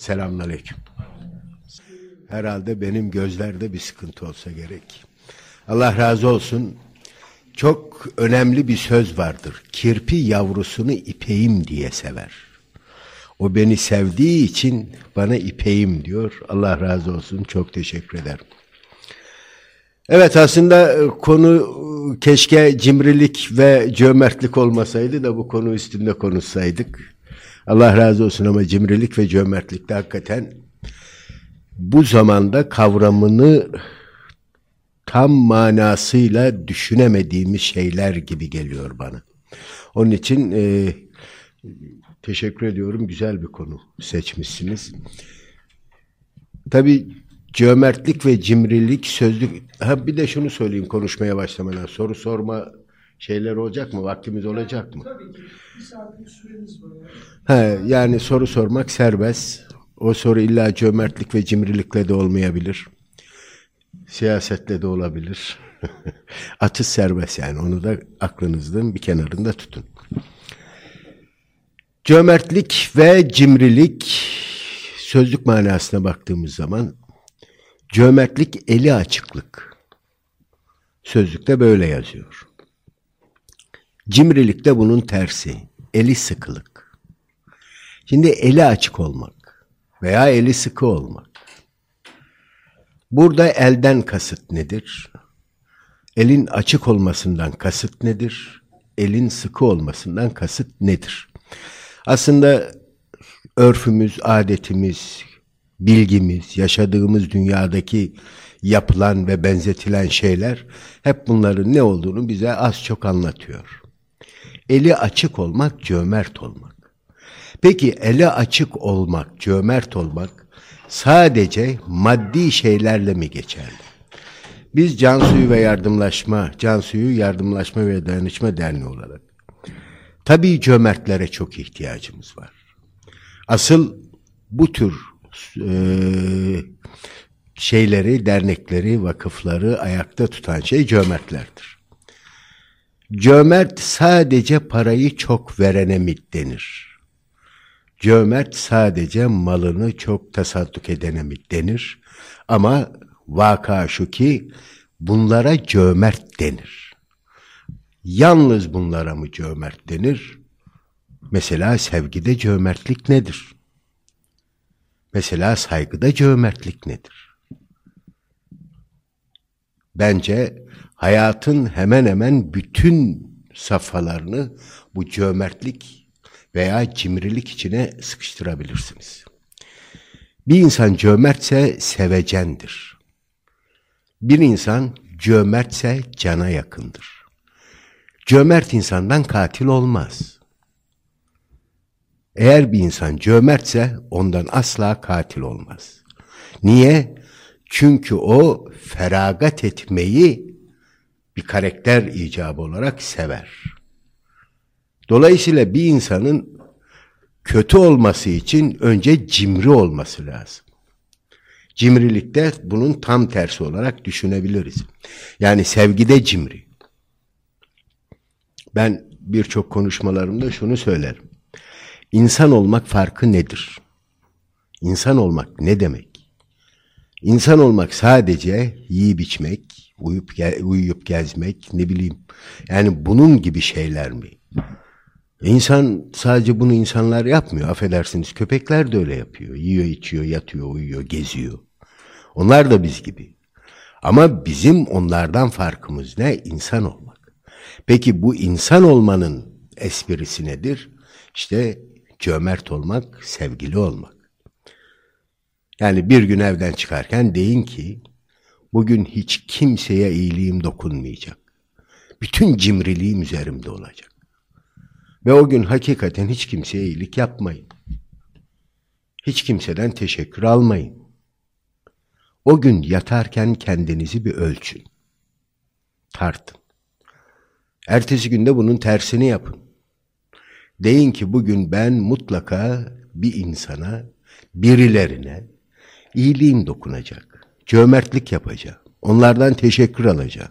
Selamünaleyküm. Herhalde benim gözlerde bir sıkıntı olsa gerek. Allah razı olsun. Çok önemli bir söz vardır. Kirpi yavrusunu ipeğim diye sever. O beni sevdiği için bana ipeğim diyor. Allah razı olsun. Çok teşekkür ederim. Evet aslında e, konu e, keşke cimrilik ve cömertlik olmasaydı da bu konu üstünde konuşsaydık. Allah razı olsun ama cimrilik ve cömertlik de hakikaten bu zamanda kavramını tam manasıyla düşünemediğimiz şeyler gibi geliyor bana. Onun için e, teşekkür ediyorum. Güzel bir konu seçmişsiniz. Tabii cömertlik ve cimrilik sözlük. Ha bir de şunu söyleyeyim konuşmaya başlamadan. Soru sorma şeyler olacak mı? Vaktimiz olacak mı? Tabii ki. Bir saatlik süremiz var. He, yani soru sormak serbest. O soru illa cömertlik ve cimrilikle de olmayabilir. Siyasetle de olabilir. Atış serbest yani. Onu da aklınızın bir kenarında tutun. Cömertlik ve cimrilik sözlük manasına baktığımız zaman cömertlik eli açıklık. Sözlükte böyle yazıyor. Cimrilik de bunun tersi. Eli sıkılık. Şimdi eli açık olmak veya eli sıkı olmak. Burada elden kasıt nedir? Elin açık olmasından kasıt nedir? Elin sıkı olmasından kasıt nedir? Aslında örfümüz, adetimiz, bilgimiz, yaşadığımız dünyadaki yapılan ve benzetilen şeyler hep bunların ne olduğunu bize az çok anlatıyor. Eli açık olmak, cömert olmak. Peki eli açık olmak, cömert olmak sadece maddi şeylerle mi geçerli? Biz Cansu'yu ve Yardımlaşma, Cansu'yu Yardımlaşma ve Dayanışma Derneği olarak tabii cömertlere çok ihtiyacımız var. Asıl bu tür e, şeyleri, dernekleri, vakıfları ayakta tutan şey cömertlerdir. Cömert sadece parayı çok verene mi denir? Cömert sadece malını çok tasadduk edene mi denir? Ama vaka şu ki bunlara cömert denir. Yalnız bunlara mı cömert denir? Mesela sevgide cömertlik nedir? Mesela saygıda cömertlik nedir? Bence hayatın hemen hemen bütün safhalarını bu cömertlik veya cimrilik içine sıkıştırabilirsiniz. Bir insan cömertse sevecendir. Bir insan cömertse cana yakındır. Cömert insandan katil olmaz. Eğer bir insan cömertse ondan asla katil olmaz. Niye? Çünkü o feragat etmeyi bir karakter icabı olarak sever. Dolayısıyla bir insanın kötü olması için önce cimri olması lazım. Cimrilikte bunun tam tersi olarak düşünebiliriz. Yani sevgide cimri. Ben birçok konuşmalarımda şunu söylerim. İnsan olmak farkı nedir? İnsan olmak ne demek? İnsan olmak sadece yiyip içmek, uyup, uyuyup gezmek, ne bileyim. Yani bunun gibi şeyler mi? İnsan sadece bunu insanlar yapmıyor. Affedersiniz köpekler de öyle yapıyor. Yiyor, içiyor, yatıyor, uyuyor, geziyor. Onlar da biz gibi. Ama bizim onlardan farkımız ne? İnsan olmak. Peki bu insan olmanın esprisi nedir? İşte cömert olmak, sevgili olmak. Yani bir gün evden çıkarken deyin ki, bugün hiç kimseye iyiliğim dokunmayacak. Bütün cimriliğim üzerimde olacak. Ve o gün hakikaten hiç kimseye iyilik yapmayın. Hiç kimseden teşekkür almayın. O gün yatarken kendinizi bir ölçün. Tartın. Ertesi günde bunun tersini yapın. Deyin ki bugün ben mutlaka bir insana, birilerine iyiliğim dokunacak. Cömertlik yapacağım. Onlardan teşekkür alacağım.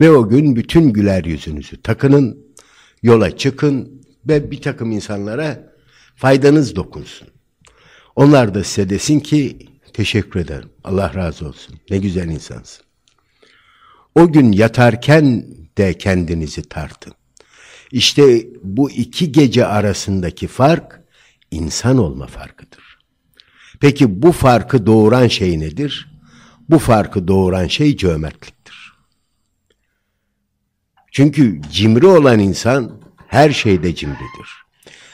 Ve o gün bütün güler yüzünüzü takının, yola çıkın ve bir takım insanlara faydanız dokunsun. Onlar da size desin ki teşekkür ederim. Allah razı olsun. Ne güzel insansın. O gün yatarken de kendinizi tartın. İşte bu iki gece arasındaki fark insan olma farkıdır. Peki bu farkı doğuran şey nedir? Bu farkı doğuran şey cömertliktir. Çünkü cimri olan insan her şeyde cimridir.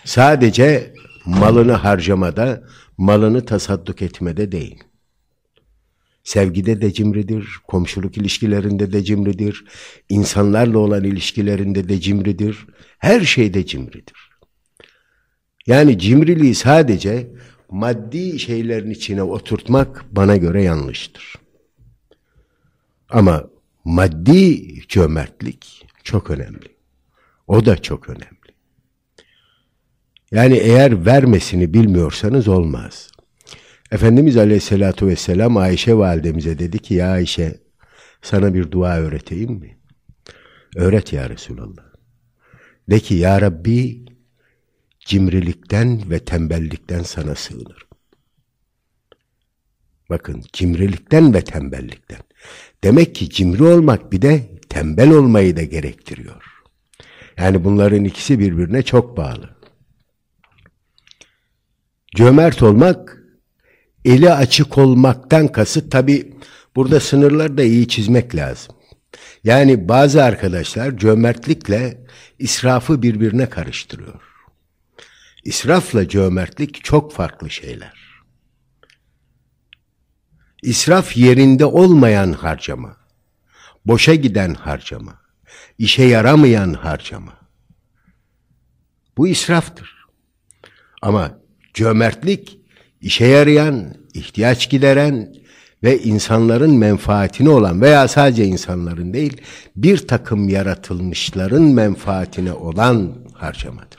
Sadece malını harcamada, malını tasadduk etmede değil. Sevgide de cimridir, komşuluk ilişkilerinde de cimridir, insanlarla olan ilişkilerinde de cimridir, her şeyde cimridir. Yani cimriliği sadece maddi şeylerin içine oturtmak bana göre yanlıştır. Ama maddi cömertlik çok önemli. O da çok önemli. Yani eğer vermesini bilmiyorsanız olmaz. Efendimiz Aleyhisselatü Vesselam Ayşe validemize dedi ki ya Ayşe sana bir dua öğreteyim mi? Öğret ya Resulallah. De ki ya Rabbi cimrilikten ve tembellikten sana sığınırım. Bakın cimrilikten ve tembellikten. Demek ki cimri olmak bir de tembel olmayı da gerektiriyor. Yani bunların ikisi birbirine çok bağlı. Cömert olmak, eli açık olmaktan kasıt tabi burada sınırları da iyi çizmek lazım. Yani bazı arkadaşlar cömertlikle israfı birbirine karıştırıyor. İsrafla cömertlik çok farklı şeyler. İsraf yerinde olmayan harcama, boşa giden harcama, işe yaramayan harcama. Bu israftır. Ama cömertlik işe yarayan, ihtiyaç gideren ve insanların menfaatine olan veya sadece insanların değil bir takım yaratılmışların menfaatine olan harcamadır.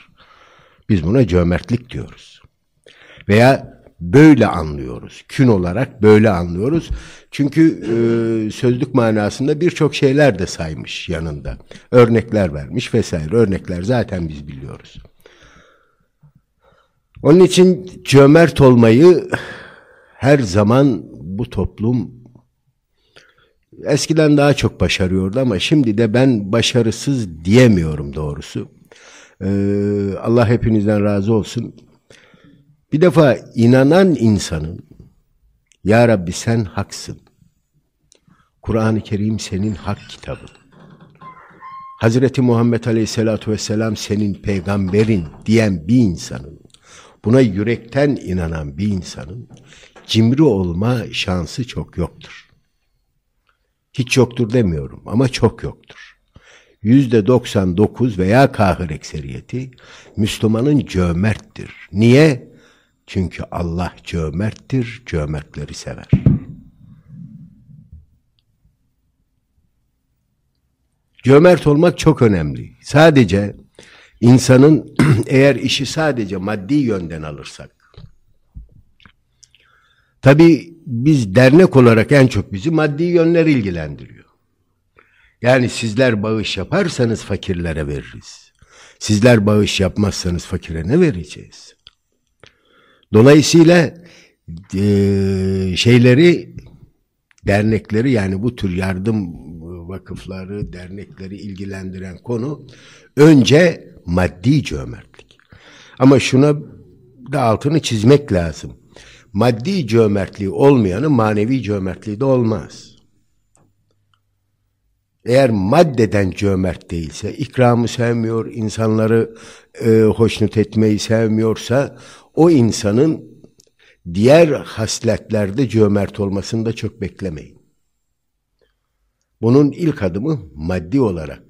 Biz buna cömertlik diyoruz. Veya böyle anlıyoruz. Kün olarak böyle anlıyoruz. Çünkü e, sözlük manasında birçok şeyler de saymış yanında. Örnekler vermiş vesaire. Örnekler zaten biz biliyoruz. Onun için cömert olmayı her zaman bu toplum eskiden daha çok başarıyordu ama şimdi de ben başarısız diyemiyorum doğrusu. Ee, Allah hepinizden razı olsun. Bir defa inanan insanın Ya Rabbi sen haksın. Kur'an-ı Kerim senin hak kitabın. Hazreti Muhammed Aleyhisselatü Vesselam senin peygamberin diyen bir insanın, buna yürekten inanan bir insanın cimri olma şansı çok yoktur. Hiç yoktur demiyorum ama çok yoktur. Yüzde 99 veya kahır ekseriyeti Müslümanın cömerttir. Niye? Çünkü Allah cömerttir, cömertleri sever. Cömert olmak çok önemli. Sadece insanın eğer işi sadece maddi yönden alırsak, tabi biz dernek olarak en çok bizi maddi yönler ilgilendiriyor. Yani sizler bağış yaparsanız fakirlere veririz. Sizler bağış yapmazsanız fakire ne vereceğiz? Dolayısıyla e, şeyleri dernekleri yani bu tür yardım vakıfları, dernekleri ilgilendiren konu önce maddi cömertlik. Ama şuna da altını çizmek lazım. Maddi cömertliği olmayanın manevi cömertliği de olmaz. Eğer maddeden cömert değilse, ikramı sevmiyor, insanları e, hoşnut etmeyi sevmiyorsa, o insanın diğer hasletlerde cömert olmasını da çok beklemeyin. Bunun ilk adımı maddi olarak.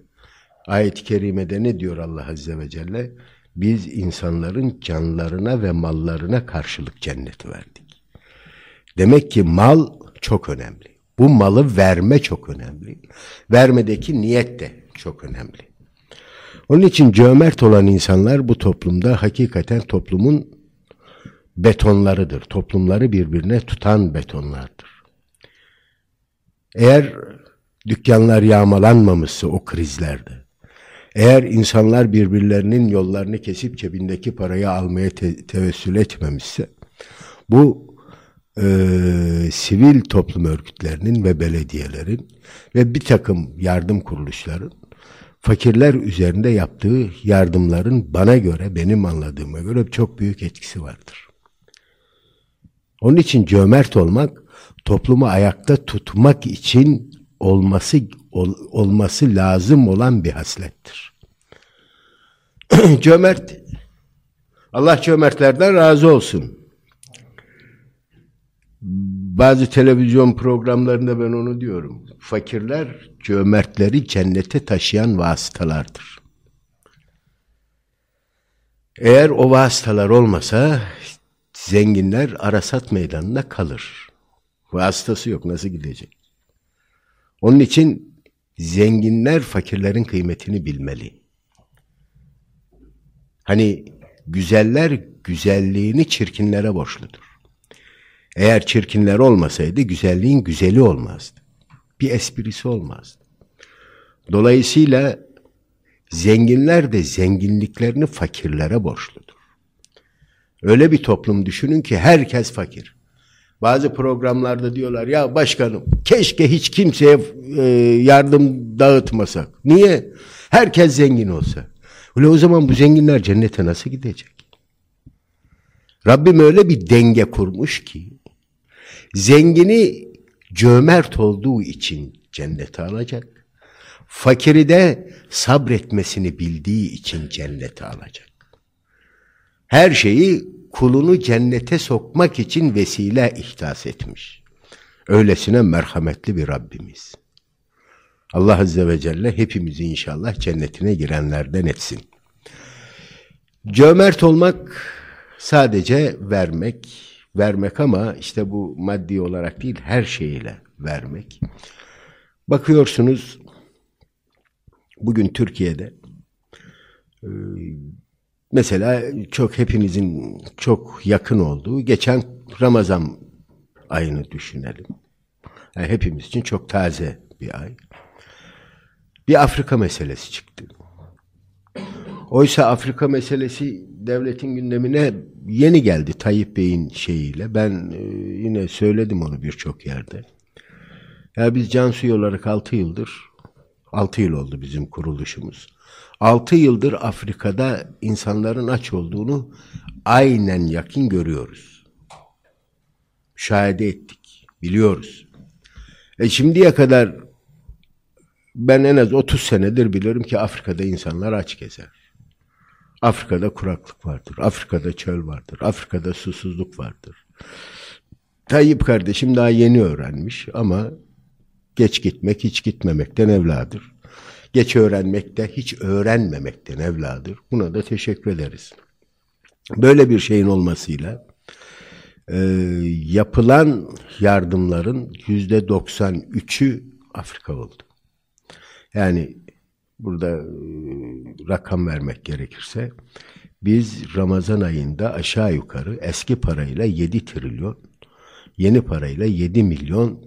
Ayet-i kerimede ne diyor Allah Azze ve Celle? Biz insanların canlarına ve mallarına karşılık cenneti verdik. Demek ki mal çok önemli. Bu malı verme çok önemli. Vermedeki niyet de çok önemli. Onun için cömert olan insanlar bu toplumda hakikaten toplumun betonlarıdır. Toplumları birbirine tutan betonlardır. Eğer dükkanlar yağmalanmamışsa o krizlerde, eğer insanlar birbirlerinin yollarını kesip cebindeki parayı almaya te- tevessül etmemişse, Bu e, sivil toplum örgütlerinin ve belediyelerin ve bir takım yardım kuruluşların fakirler üzerinde yaptığı yardımların bana göre, benim anladığıma göre çok büyük etkisi vardır. Onun için cömert olmak, toplumu ayakta tutmak için olması ol, olması lazım olan bir haslettir. cömert, Allah cömertlerden razı olsun. Bazı televizyon programlarında ben onu diyorum. Fakirler cömertleri cennete taşıyan vasıtalardır. Eğer o vasıtalar olmasa zenginler Arasat meydanında kalır. Vasıtası yok nasıl gidecek? Onun için zenginler fakirlerin kıymetini bilmeli. Hani güzeller güzelliğini çirkinlere borçludur. Eğer çirkinler olmasaydı güzelliğin güzeli olmazdı. Bir esprisi olmazdı. Dolayısıyla zenginler de zenginliklerini fakirlere borçludur. Öyle bir toplum düşünün ki herkes fakir. Bazı programlarda diyorlar ya başkanım keşke hiç kimseye e, yardım dağıtmasak. Niye? Herkes zengin olsa. Öyle o zaman bu zenginler cennete nasıl gidecek? Rabbim öyle bir denge kurmuş ki zengini cömert olduğu için cennete alacak. Fakiri de sabretmesini bildiği için cennete alacak. Her şeyi kulunu cennete sokmak için vesile ihdas etmiş. Öylesine merhametli bir Rabbimiz. Allah Azze ve Celle hepimizi inşallah cennetine girenlerden etsin. Cömert olmak sadece vermek, vermek ama işte bu maddi olarak değil her şeyiyle vermek. Bakıyorsunuz bugün Türkiye'de e, mesela çok hepinizin çok yakın olduğu geçen Ramazan ayını düşünelim. Yani hepimiz için çok taze bir ay. Bir Afrika meselesi çıktı. Oysa Afrika meselesi devletin gündemine yeni geldi Tayyip Bey'in şeyiyle. Ben e, yine söyledim onu birçok yerde. Ya biz Cansu'yu olarak 6 yıldır, 6 yıl oldu bizim kuruluşumuz. 6 yıldır Afrika'da insanların aç olduğunu aynen yakın görüyoruz. Müşahede ettik, biliyoruz. E şimdiye kadar ben en az 30 senedir biliyorum ki Afrika'da insanlar aç gezer. Afrika'da kuraklık vardır. Afrika'da çöl vardır. Afrika'da susuzluk vardır. Tayyip kardeşim daha yeni öğrenmiş ama geç gitmek hiç gitmemekten evladır. Geç öğrenmek de hiç öğrenmemekten evladır. Buna da teşekkür ederiz. Böyle bir şeyin olmasıyla e, yapılan yardımların yüzde 93'ü Afrika oldu. Yani burada e, rakam vermek gerekirse biz Ramazan ayında aşağı yukarı eski parayla 7 trilyon, yeni parayla 7 milyon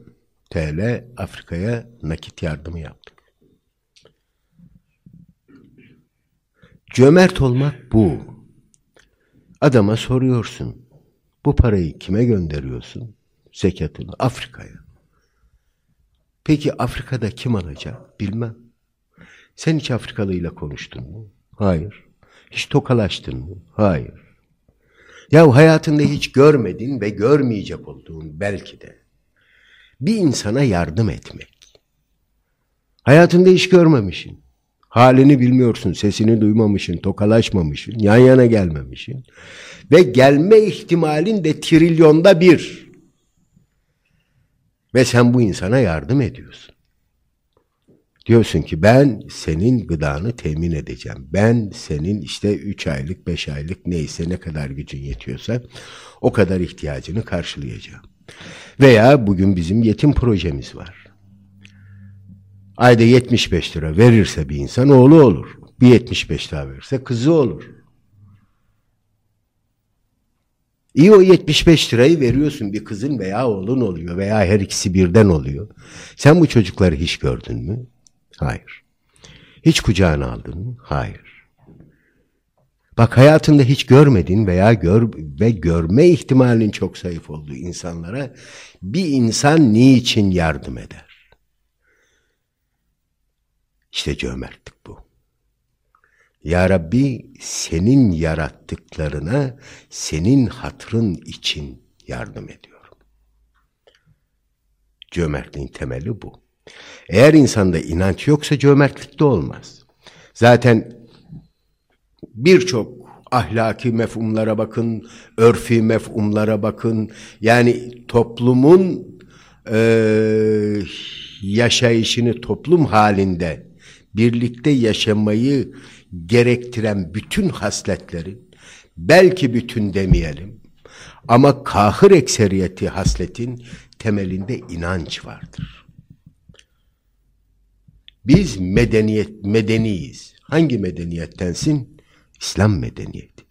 TL Afrika'ya nakit yardımı yaptık. Cömert olmak bu. Adama soruyorsun. Bu parayı kime gönderiyorsun? Zekatını Afrika'ya. Peki Afrika'da kim alacak? Bilmem. Sen hiç Afrikalıyla konuştun mu? Hayır. Hiç tokalaştın mı? Hayır. Ya hayatında hiç görmedin ve görmeyecek olduğun belki de bir insana yardım etmek. Hayatında hiç görmemişsin. Halini bilmiyorsun, sesini duymamışsın, tokalaşmamışsın, yan yana gelmemişsin. Ve gelme ihtimalin de trilyonda bir. Ve sen bu insana yardım ediyorsun. Diyorsun ki ben senin gıdanı temin edeceğim. Ben senin işte 3 aylık, 5 aylık neyse ne kadar gücün yetiyorsa o kadar ihtiyacını karşılayacağım. Veya bugün bizim yetim projemiz var. Ayda 75 lira verirse bir insan oğlu olur. Bir 75 lira verirse kızı olur. İyi o 75 lirayı veriyorsun bir kızın veya oğlun oluyor veya her ikisi birden oluyor. Sen bu çocukları hiç gördün mü? Hayır. Hiç kucağına aldın mı? Hayır. Bak hayatında hiç görmedin veya gör ve görme ihtimalin çok zayıf olduğu insanlara bir insan niçin yardım eder? İşte cömertlik bu. Ya Rabbi senin yarattıklarına senin hatrın için yardım ediyorum. Cömertliğin temeli bu. Eğer insanda inanç yoksa cömertlik de olmaz. Zaten birçok ahlaki mefhumlara bakın, örfi mefhumlara bakın. Yani toplumun e, yaşayışını toplum halinde birlikte yaşamayı gerektiren bütün hasletlerin, belki bütün demeyelim, ama kahır ekseriyeti hasletin temelinde inanç vardır. Biz medeniyet medeniyiz. Hangi medeniyettensin? İslam medeniyeti.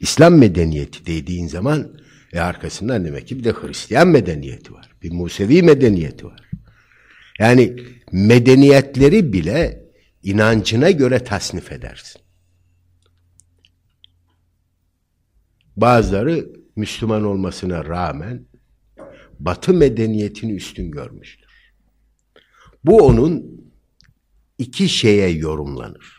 İslam medeniyeti dediğin zaman e arkasından demek ki bir de Hristiyan medeniyeti var. Bir Musevi medeniyeti var. Yani medeniyetleri bile inancına göre tasnif edersin. Bazıları Müslüman olmasına rağmen Batı medeniyetini üstün görmüştür. Bu onun iki şeye yorumlanır.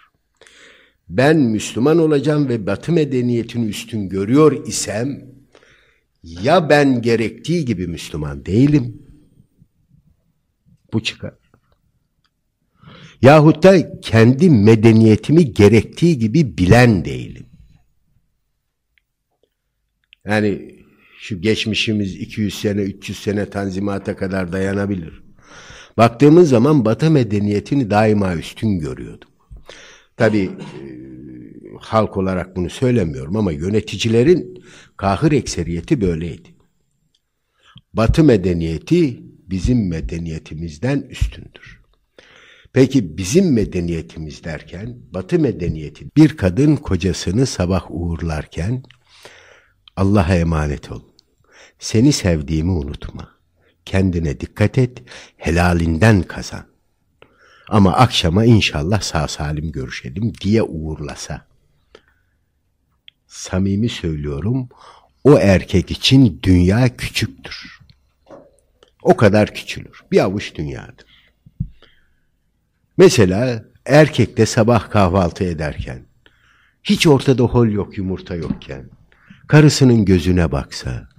Ben Müslüman olacağım ve Batı medeniyetini üstün görüyor isem ya ben gerektiği gibi Müslüman değilim. Bu çıkar. Yahut da kendi medeniyetimi gerektiği gibi bilen değilim. Yani şu geçmişimiz 200 sene, 300 sene tanzimata kadar dayanabilir. Baktığımız zaman Batı medeniyetini daima üstün görüyorduk. Tabi e, halk olarak bunu söylemiyorum ama yöneticilerin kahır ekseriyeti böyleydi. Batı medeniyeti bizim medeniyetimizden üstündür. Peki bizim medeniyetimiz derken Batı medeniyeti bir kadın kocasını sabah uğurlarken Allah'a emanet ol. Seni sevdiğimi unutma. Kendine dikkat et, helalinden kazan. Ama akşama inşallah sağ salim görüşelim diye uğurlasa. Samimi söylüyorum, o erkek için dünya küçüktür. O kadar küçülür. Bir avuç dünyadır. Mesela erkek de sabah kahvaltı ederken, hiç ortada hol yok, yumurta yokken, karısının gözüne baksa,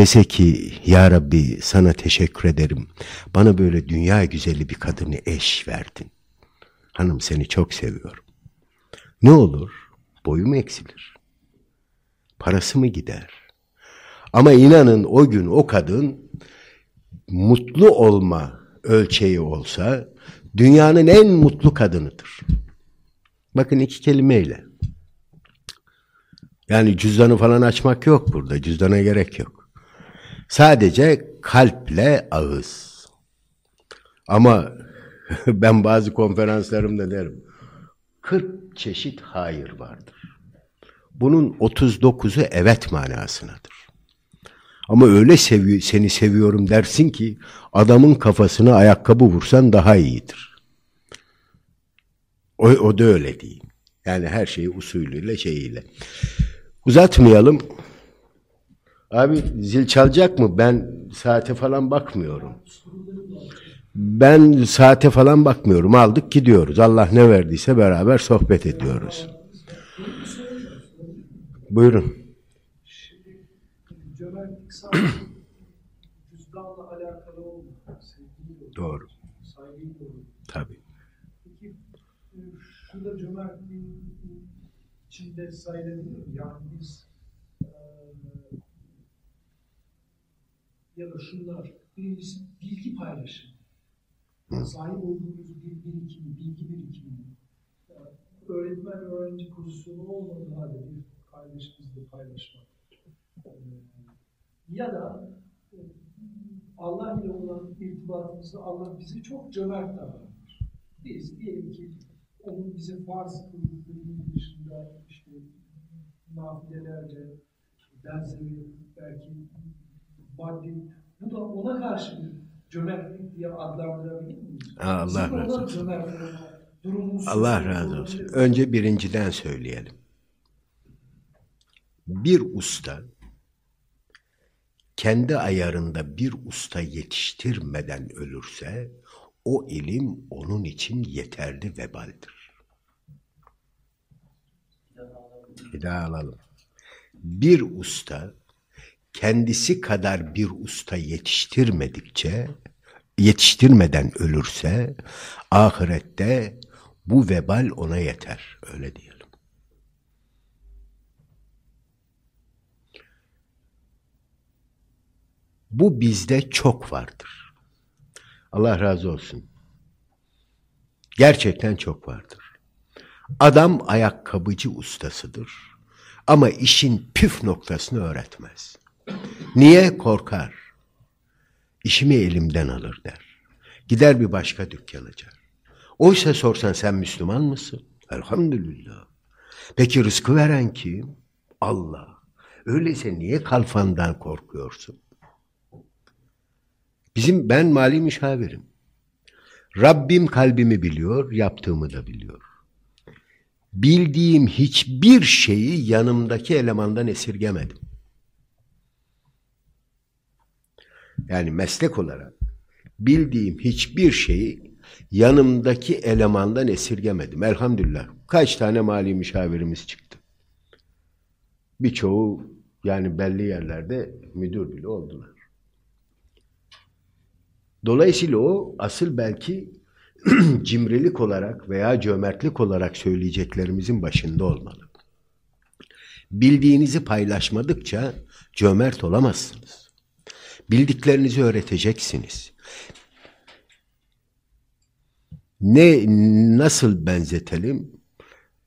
dese ki ya Rabbi sana teşekkür ederim. Bana böyle dünya güzeli bir kadını eş verdin. Hanım seni çok seviyorum. Ne olur? Boyu mu eksilir? Parası mı gider? Ama inanın o gün o kadın mutlu olma ölçeği olsa dünyanın en mutlu kadınıdır. Bakın iki kelimeyle. Yani cüzdanı falan açmak yok burada. Cüzdana gerek yok. Sadece kalple ağız. Ama ben bazı konferanslarımda derim. 40 çeşit hayır vardır. Bunun 39'u evet manasınadır. Ama öyle sevi seni seviyorum dersin ki adamın kafasına ayakkabı vursan daha iyidir. O, o da öyle değil. Yani her şeyi usulüyle şeyiyle. Uzatmayalım. Abi zil çalacak mı? Ben saate falan bakmıyorum. Ben saate falan bakmıyorum. Aldık gidiyoruz. Allah ne verdiyse beraber sohbet ediyoruz. Buyurun. Doğru. Tabii. Peki e, şurada cömertliğin içinde sayılabilir mi? Yani biz ya da şunlar birincisi bilgi paylaşımı. Sahip olduğumuz bir birikimi, bilgi birikimi. Yani öğretmen öğrenci pozisyonu olmadığı halde bir paylaşımızda paylaşmak. E, ya da e, Allah ile olan irtibatımızda Allah bizi çok cömert davranır. Biz diyelim ki onun bize farz kıldıklarının dışında işte nafilelerce benzeri belki maddi bu da ona karşı bir cömertlik diye adlandırabilir miyiz? Allah Bizim razı olsun. Allah razı olsun. Önce birinciden söyleyelim. Bir usta kendi ayarında bir usta yetiştirmeden ölürse o ilim onun için yeterli vebaldir. Bir daha alalım. Bir usta kendisi kadar bir usta yetiştirmedikçe yetiştirmeden ölürse ahirette bu vebal ona yeter. Öyle diyelim. Bu bizde çok vardır. Allah razı olsun. Gerçekten çok vardır. Adam ayakkabıcı ustasıdır. Ama işin püf noktasını öğretmez. Niye? Korkar. İşimi elimden alır der. Gider bir başka dükkan açar. Oysa sorsan sen Müslüman mısın? Elhamdülillah. Peki rızkı veren kim? Allah. Öyleyse niye kalfandan korkuyorsun? Bizim ben mali müşavirim. Rabbim kalbimi biliyor, yaptığımı da biliyor. Bildiğim hiçbir şeyi yanımdaki elemandan esirgemedim. Yani meslek olarak bildiğim hiçbir şeyi yanımdaki elemandan esirgemedim. Elhamdülillah. Kaç tane mali müşavirimiz çıktı. Birçoğu yani belli yerlerde müdür bile oldular. Dolayısıyla o asıl belki cimrilik olarak veya cömertlik olarak söyleyeceklerimizin başında olmalı. Bildiğinizi paylaşmadıkça cömert olamazsınız. Bildiklerinizi öğreteceksiniz. Ne nasıl benzetelim?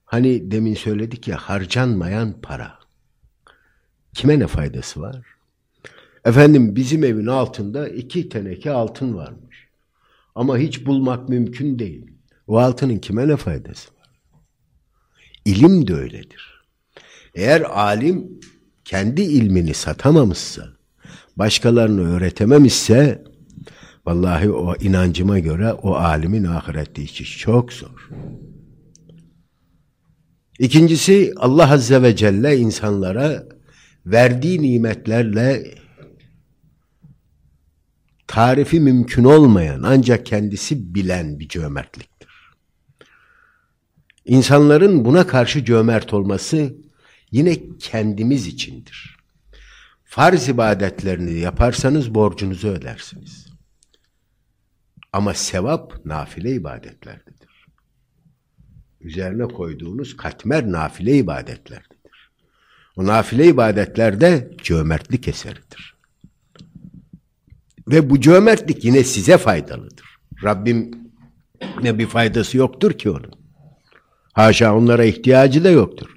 Hani demin söyledik ya harcanmayan para. Kime ne faydası var? Efendim bizim evin altında iki teneke altın varmış. Ama hiç bulmak mümkün değil. O altının kime ne faydası var? İlim de öyledir. Eğer alim kendi ilmini satamamışsa, başkalarını öğretememişse, vallahi o inancıma göre o alimin ahirette işi çok zor. İkincisi Allah Azze ve Celle insanlara verdiği nimetlerle tarifi mümkün olmayan ancak kendisi bilen bir cömertliktir. İnsanların buna karşı cömert olması yine kendimiz içindir. Farz ibadetlerini yaparsanız borcunuzu ödersiniz. Ama sevap nafile ibadetlerdedir. Üzerine koyduğunuz katmer nafile ibadetlerdedir. O nafile ibadetlerde cömertlik eseridir. Ve bu cömertlik yine size faydalıdır. Rabbim ne bir faydası yoktur ki onun. Haşa onlara ihtiyacı da yoktur.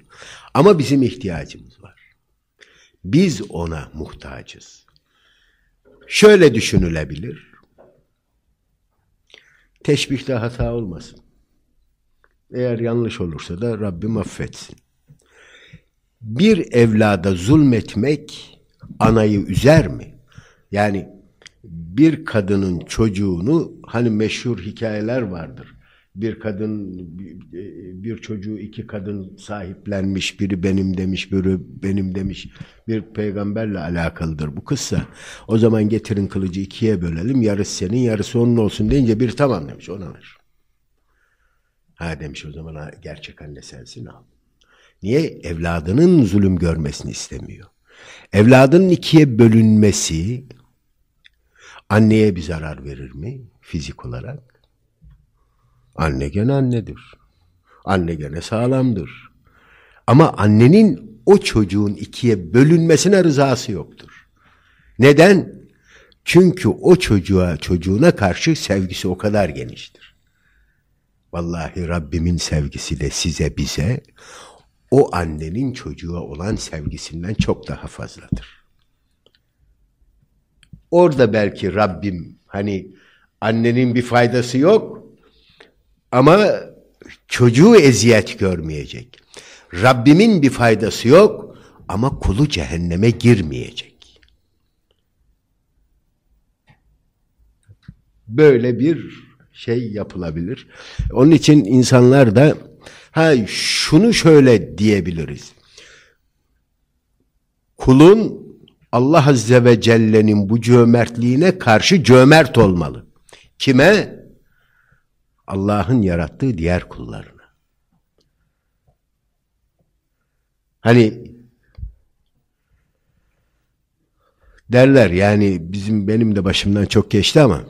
Ama bizim ihtiyacımız. Biz ona muhtacız. Şöyle düşünülebilir. Teşbihte hata olmasın. Eğer yanlış olursa da Rabbim affetsin. Bir evlada zulmetmek anayı üzer mi? Yani bir kadının çocuğunu hani meşhur hikayeler vardır. Bir kadın bir çocuğu iki kadın sahiplenmiş, biri benim demiş, biri benim demiş. Bir peygamberle alakalıdır bu kıssa. O zaman getirin kılıcı ikiye bölelim, yarısı senin, yarısı onun olsun deyince bir tamam demiş, onu alır. Ha demiş o zaman gerçek anne sensin al. Niye? Evladının zulüm görmesini istemiyor. Evladının ikiye bölünmesi Anneye bir zarar verir mi fizik olarak? Anne gene annedir. Anne gene sağlamdır. Ama annenin o çocuğun ikiye bölünmesine rızası yoktur. Neden? Çünkü o çocuğa, çocuğuna karşı sevgisi o kadar geniştir. Vallahi Rabbimin sevgisi de size bize o annenin çocuğa olan sevgisinden çok daha fazladır. Orada belki Rabbim hani annenin bir faydası yok ama çocuğu eziyet görmeyecek. Rabbimin bir faydası yok ama kulu cehenneme girmeyecek. Böyle bir şey yapılabilir. Onun için insanlar da ha şunu şöyle diyebiliriz. kulun Allah Azze ve Celle'nin bu cömertliğine karşı cömert olmalı. Kime? Allah'ın yarattığı diğer kullarına. Hani derler yani bizim benim de başımdan çok geçti ama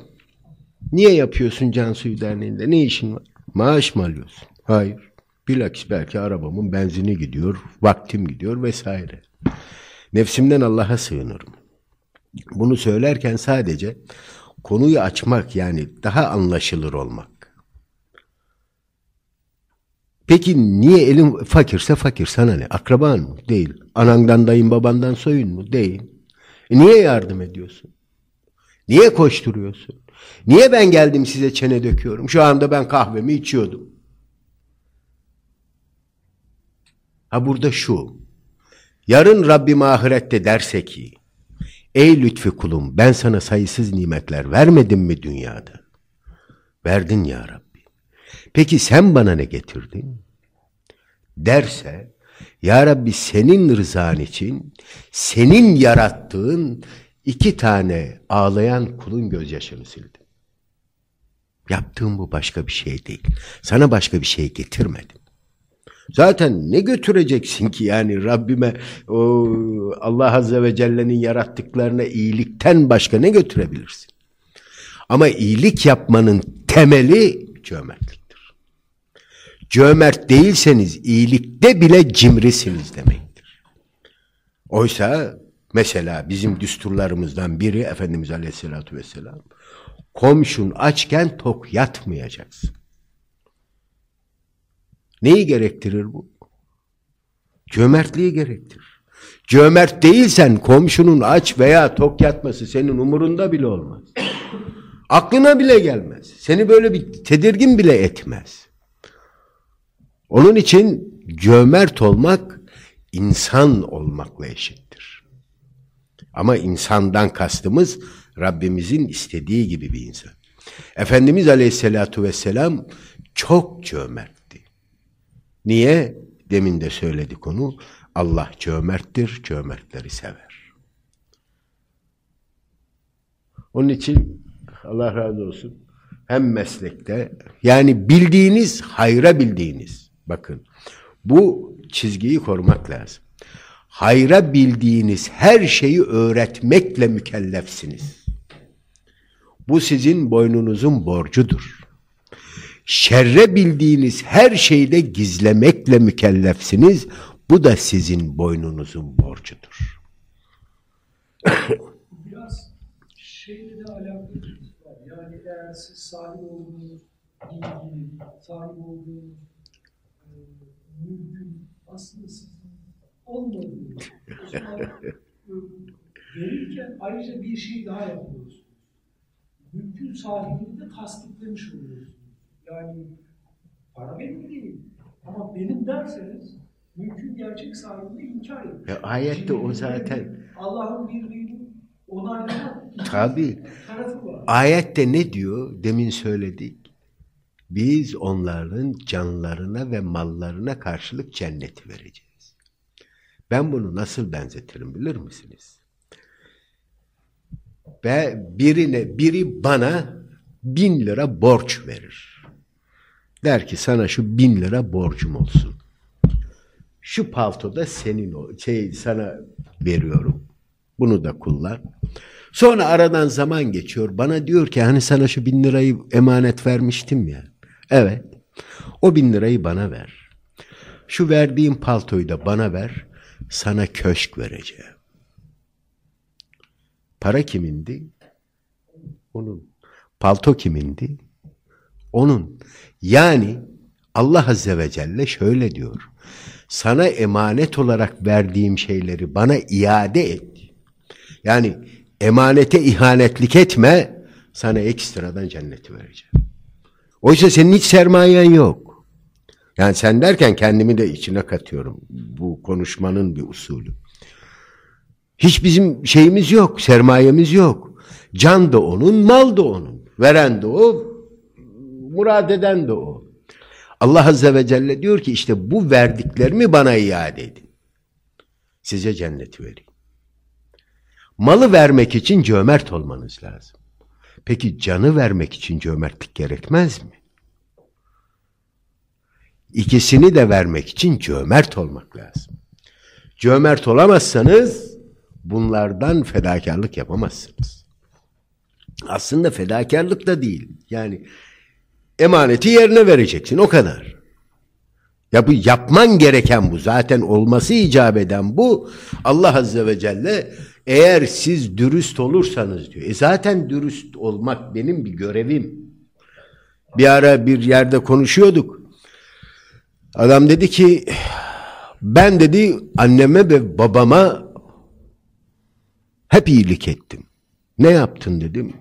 niye yapıyorsun Cansu'yu Derneği'nde? Ne işin var? Maaş mı alıyorsun? Hayır. Bilakis belki arabamın benzini gidiyor, vaktim gidiyor vesaire. Nefsimden Allah'a sığınırım. Bunu söylerken sadece konuyu açmak yani daha anlaşılır olmak. Peki niye elin fakirse fakir sana ne? Akraban mı? Değil. Anandan dayın babandan soyun mu? Değil. E niye yardım ediyorsun? Niye koşturuyorsun? Niye ben geldim size çene döküyorum? Şu anda ben kahvemi içiyordum. Ha burada şu. Yarın Rabbim ahirette derse ki Ey lütfi kulum ben sana sayısız nimetler vermedim mi dünyada? Verdin ya Rabbi. Peki sen bana ne getirdin? Derse ya Rabbi senin rızan için senin yarattığın iki tane ağlayan kulun gözyaşını sildim. Yaptığım bu başka bir şey değil. Sana başka bir şey getirmedim. Zaten ne götüreceksin ki yani Rabbime o Allah Azze ve Celle'nin yarattıklarına iyilikten başka ne götürebilirsin? Ama iyilik yapmanın temeli cömertliktir. Cömert değilseniz iyilikte bile cimrisiniz demektir. Oysa mesela bizim düsturlarımızdan biri Efendimiz Aleyhisselatü Vesselam komşun açken tok yatmayacaksın. Neyi gerektirir bu? Cömertliği gerektirir. Cömert değilsen komşunun aç veya tok yatması senin umurunda bile olmaz. Aklına bile gelmez. Seni böyle bir tedirgin bile etmez. Onun için cömert olmak insan olmakla eşittir. Ama insandan kastımız Rabbimizin istediği gibi bir insan. Efendimiz Aleyhisselatu Vesselam çok cömertti. Niye? Demin de söyledik onu. Allah cömerttir, cömertleri sever. Onun için Allah razı olsun. Hem meslekte yani bildiğiniz, hayra bildiğiniz. Bakın bu çizgiyi korumak lazım. Hayra bildiğiniz her şeyi öğretmekle mükellefsiniz. Bu sizin boynunuzun borcudur. Şerre bildiğiniz her şeyde gizlemekle mükellefsiniz. Bu da sizin boynunuzun borcudur. Biraz şeyle de alakalı. Yani eğer siz sahip olduğunuz sahip olduğunuz mülkün aslında sizin olmadığı, o zaman e, verirken ayrıca bir şey daha yapıyorsunuz. Mülkün sahibini de tasdiklemiş oluyorsunuz. Yani para benim değil. Ama benim derseniz mülkün gerçek sahibini inkar ediyor. Ya ayette o zaten Allah'ın birliğini onaylayan tarafı var. ayette ne diyor? Demin söyledik. Biz onların canlarına ve mallarına karşılık cenneti vereceğiz. Ben bunu nasıl benzetirim bilir misiniz? Ve birine, biri bana bin lira borç verir. Der ki sana şu bin lira borcum olsun. Şu palto da senin o şey sana veriyorum. Bunu da kullan. Sonra aradan zaman geçiyor. Bana diyor ki hani sana şu bin lirayı emanet vermiştim ya. Evet. O bin lirayı bana ver. Şu verdiğim paltoyu da bana ver. Sana köşk vereceğim. Para kimindi? Onun. Palto kimindi? Onun. Yani Allah Azze ve Celle şöyle diyor. Sana emanet olarak verdiğim şeyleri bana iade et. Yani emanete ihanetlik etme, sana ekstradan cenneti vereceğim. Oysa senin hiç sermayen yok. Yani sen derken kendimi de içine katıyorum. Bu konuşmanın bir usulü. Hiç bizim şeyimiz yok, sermayemiz yok. Can da onun, mal da onun. Veren de o, murad eden de o. Allah Azze ve Celle diyor ki işte bu verdiklerimi bana iade edin. Size cenneti vereyim. Malı vermek için cömert olmanız lazım. Peki canı vermek için cömertlik gerekmez mi? İkisini de vermek için cömert olmak lazım. Cömert olamazsanız bunlardan fedakarlık yapamazsınız. Aslında fedakarlık da değil. Yani emaneti yerine vereceksin o kadar. Ya bu yapman gereken bu. Zaten olması icap eden bu. Allah Azze ve Celle eğer siz dürüst olursanız diyor. E zaten dürüst olmak benim bir görevim. Bir ara bir yerde konuşuyorduk. Adam dedi ki ben dedi anneme ve babama hep iyilik ettim. Ne yaptın dedim.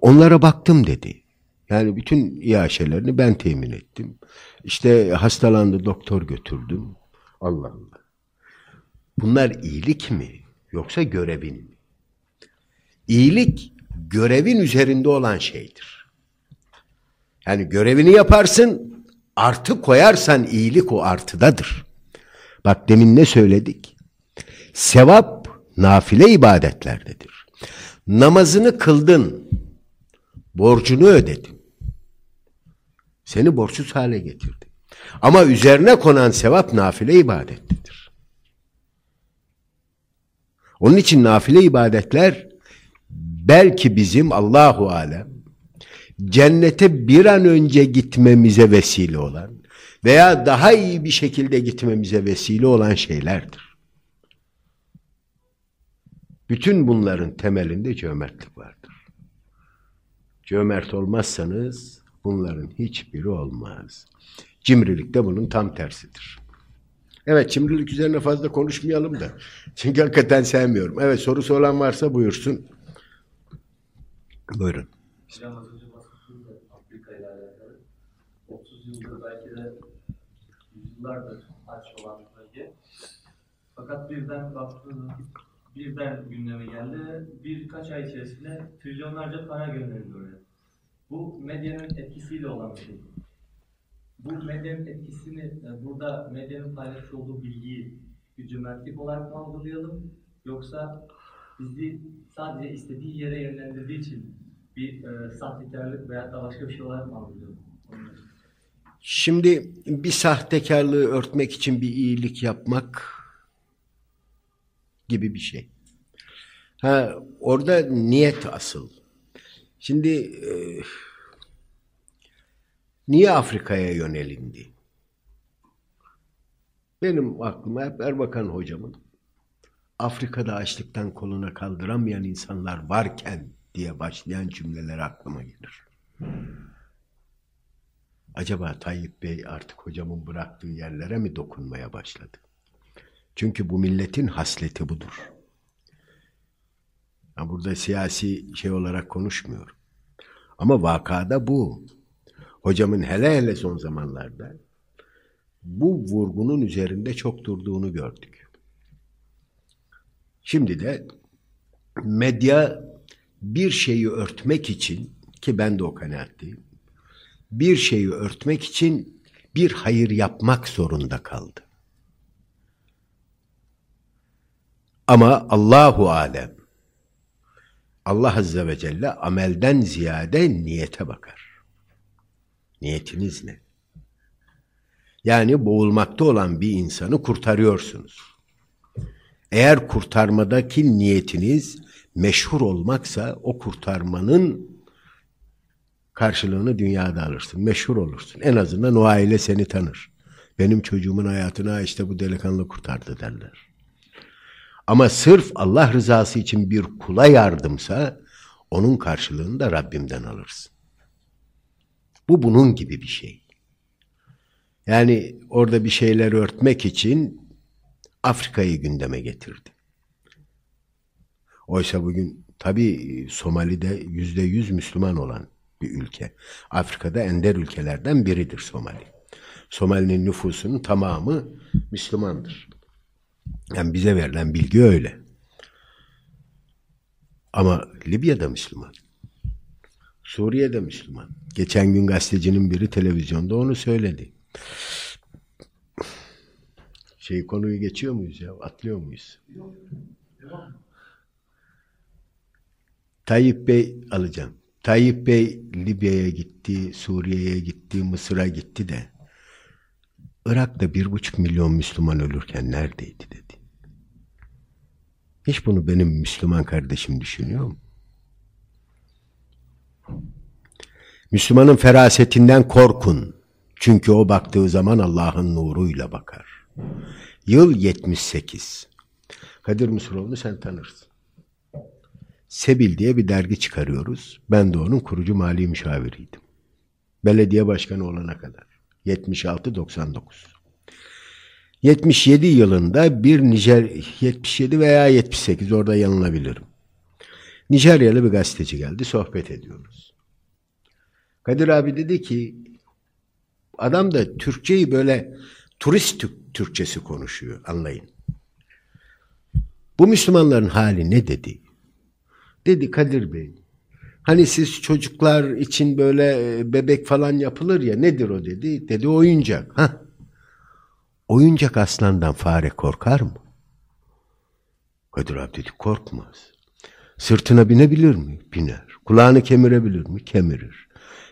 Onlara baktım dedi. Yani bütün iaşelerini ben temin ettim. İşte hastalandı doktor götürdüm. Allah Allah. Bunlar iyilik mi yoksa görevin mi? İyilik görevin üzerinde olan şeydir. Yani görevini yaparsın, artı koyarsan iyilik o artıdadır. Bak demin ne söyledik? Sevap nafile ibadetlerdedir. Namazını kıldın, borcunu ödedin. Seni borçsuz hale getirdi. Ama üzerine konan sevap nafile ibadettedir. Onun için nafile ibadetler belki bizim Allahu alem cennete bir an önce gitmemize vesile olan veya daha iyi bir şekilde gitmemize vesile olan şeylerdir. Bütün bunların temelinde cömertlik vardır. Cömert olmazsanız bunların hiçbiri olmaz. Cimrilik de bunun tam tersidir. Evet cimrilik üzerine fazla konuşmayalım da. Çünkü hakikaten sevmiyorum. Evet sorusu olan varsa buyursun. Buyurun. Hocam az önce bahsettiniz de Afrika ile alakalı. 30 yıldır belki de yüzyıllardır aç olan bölge. Fakat birden baktığınız birden gündeme geldi. Birkaç ay içerisinde trilyonlarca para gönderildi oraya. Bu medyanın etkisiyle olan bir şey. Bu medyanın etkisini, e, burada medyanın paylaşmış olduğu bilgiyi bir cömertlik olarak mı algılayalım? Yoksa bizi sadece istediği yere yönlendirdiği için bir e, sahtekarlık veya da başka bir şey olarak mı algılayalım? Onun için. Şimdi bir sahtekarlığı örtmek için bir iyilik yapmak gibi bir şey. Ha orada niyet asıl. Şimdi e, niye Afrika'ya yönelindi? Benim aklıma hep Erbakan hocamın Afrika'da açlıktan koluna kaldıramayan insanlar varken diye başlayan cümleler aklıma gelir. Acaba Tayyip Bey artık hocamın bıraktığı yerlere mi dokunmaya başladı? Çünkü bu milletin hasleti budur. Ya burada siyasi şey olarak konuşmuyorum. Ama vakada bu. Hocamın hele hele son zamanlarda bu vurgunun üzerinde çok durduğunu gördük. Şimdi de medya bir şeyi örtmek için ki ben de o kanaatteyim. Bir şeyi örtmek için bir hayır yapmak zorunda kaldı. Ama Allahu alem Allah azze ve celle amelden ziyade niyete bakar. Niyetiniz ne? Yani boğulmakta olan bir insanı kurtarıyorsunuz. Eğer kurtarmadaki niyetiniz meşhur olmaksa o kurtarmanın karşılığını dünyada alırsın. Meşhur olursun. En azından o aile seni tanır. Benim çocuğumun hayatını işte bu delikanlı kurtardı derler. Ama sırf Allah rızası için bir kula yardımsa onun karşılığını da Rabbimden alırsın. Bu bunun gibi bir şey. Yani orada bir şeyler örtmek için Afrika'yı gündeme getirdi. Oysa bugün tabi Somali'de yüzde yüz Müslüman olan bir ülke. Afrika'da ender ülkelerden biridir Somali. Somali'nin nüfusunun tamamı Müslümandır. Yani bize verilen bilgi öyle. Ama Libya'da Müslüman. Suriye'de Müslüman. Geçen gün gazetecinin biri televizyonda onu söyledi. Şey konuyu geçiyor muyuz ya? Atlıyor muyuz? Tayyip Bey alacağım. Tayyip Bey Libya'ya gitti, Suriye'ye gitti, Mısır'a gitti de Irak'ta bir buçuk milyon Müslüman ölürken neredeydi dedi. Hiç bunu benim Müslüman kardeşim düşünüyor mu? Müslümanın ferasetinden korkun. Çünkü o baktığı zaman Allah'ın nuruyla bakar. Yıl 78. Kadir Mısıroğlu sen tanırsın. Sebil diye bir dergi çıkarıyoruz. Ben de onun kurucu mali müşaviriydim. Belediye başkanı olana kadar. 76-99. 77 yılında bir Nijer, 77 veya 78 orada yanılabilirim. Nijeryalı bir gazeteci geldi, sohbet ediyoruz. Kadir abi dedi ki, adam da Türkçeyi böyle turist Türkçesi konuşuyor, anlayın. Bu Müslümanların hali ne dedi? Dedi Kadir Bey, hani siz çocuklar için böyle e, bebek falan yapılır ya, nedir o dedi? Dedi oyuncak. Hah. Oyuncak aslandan fare korkar mı? Kadir abi dedi korkmaz. Sırtına binebilir mi? Biner. Kulağını kemirebilir mi? Kemirir.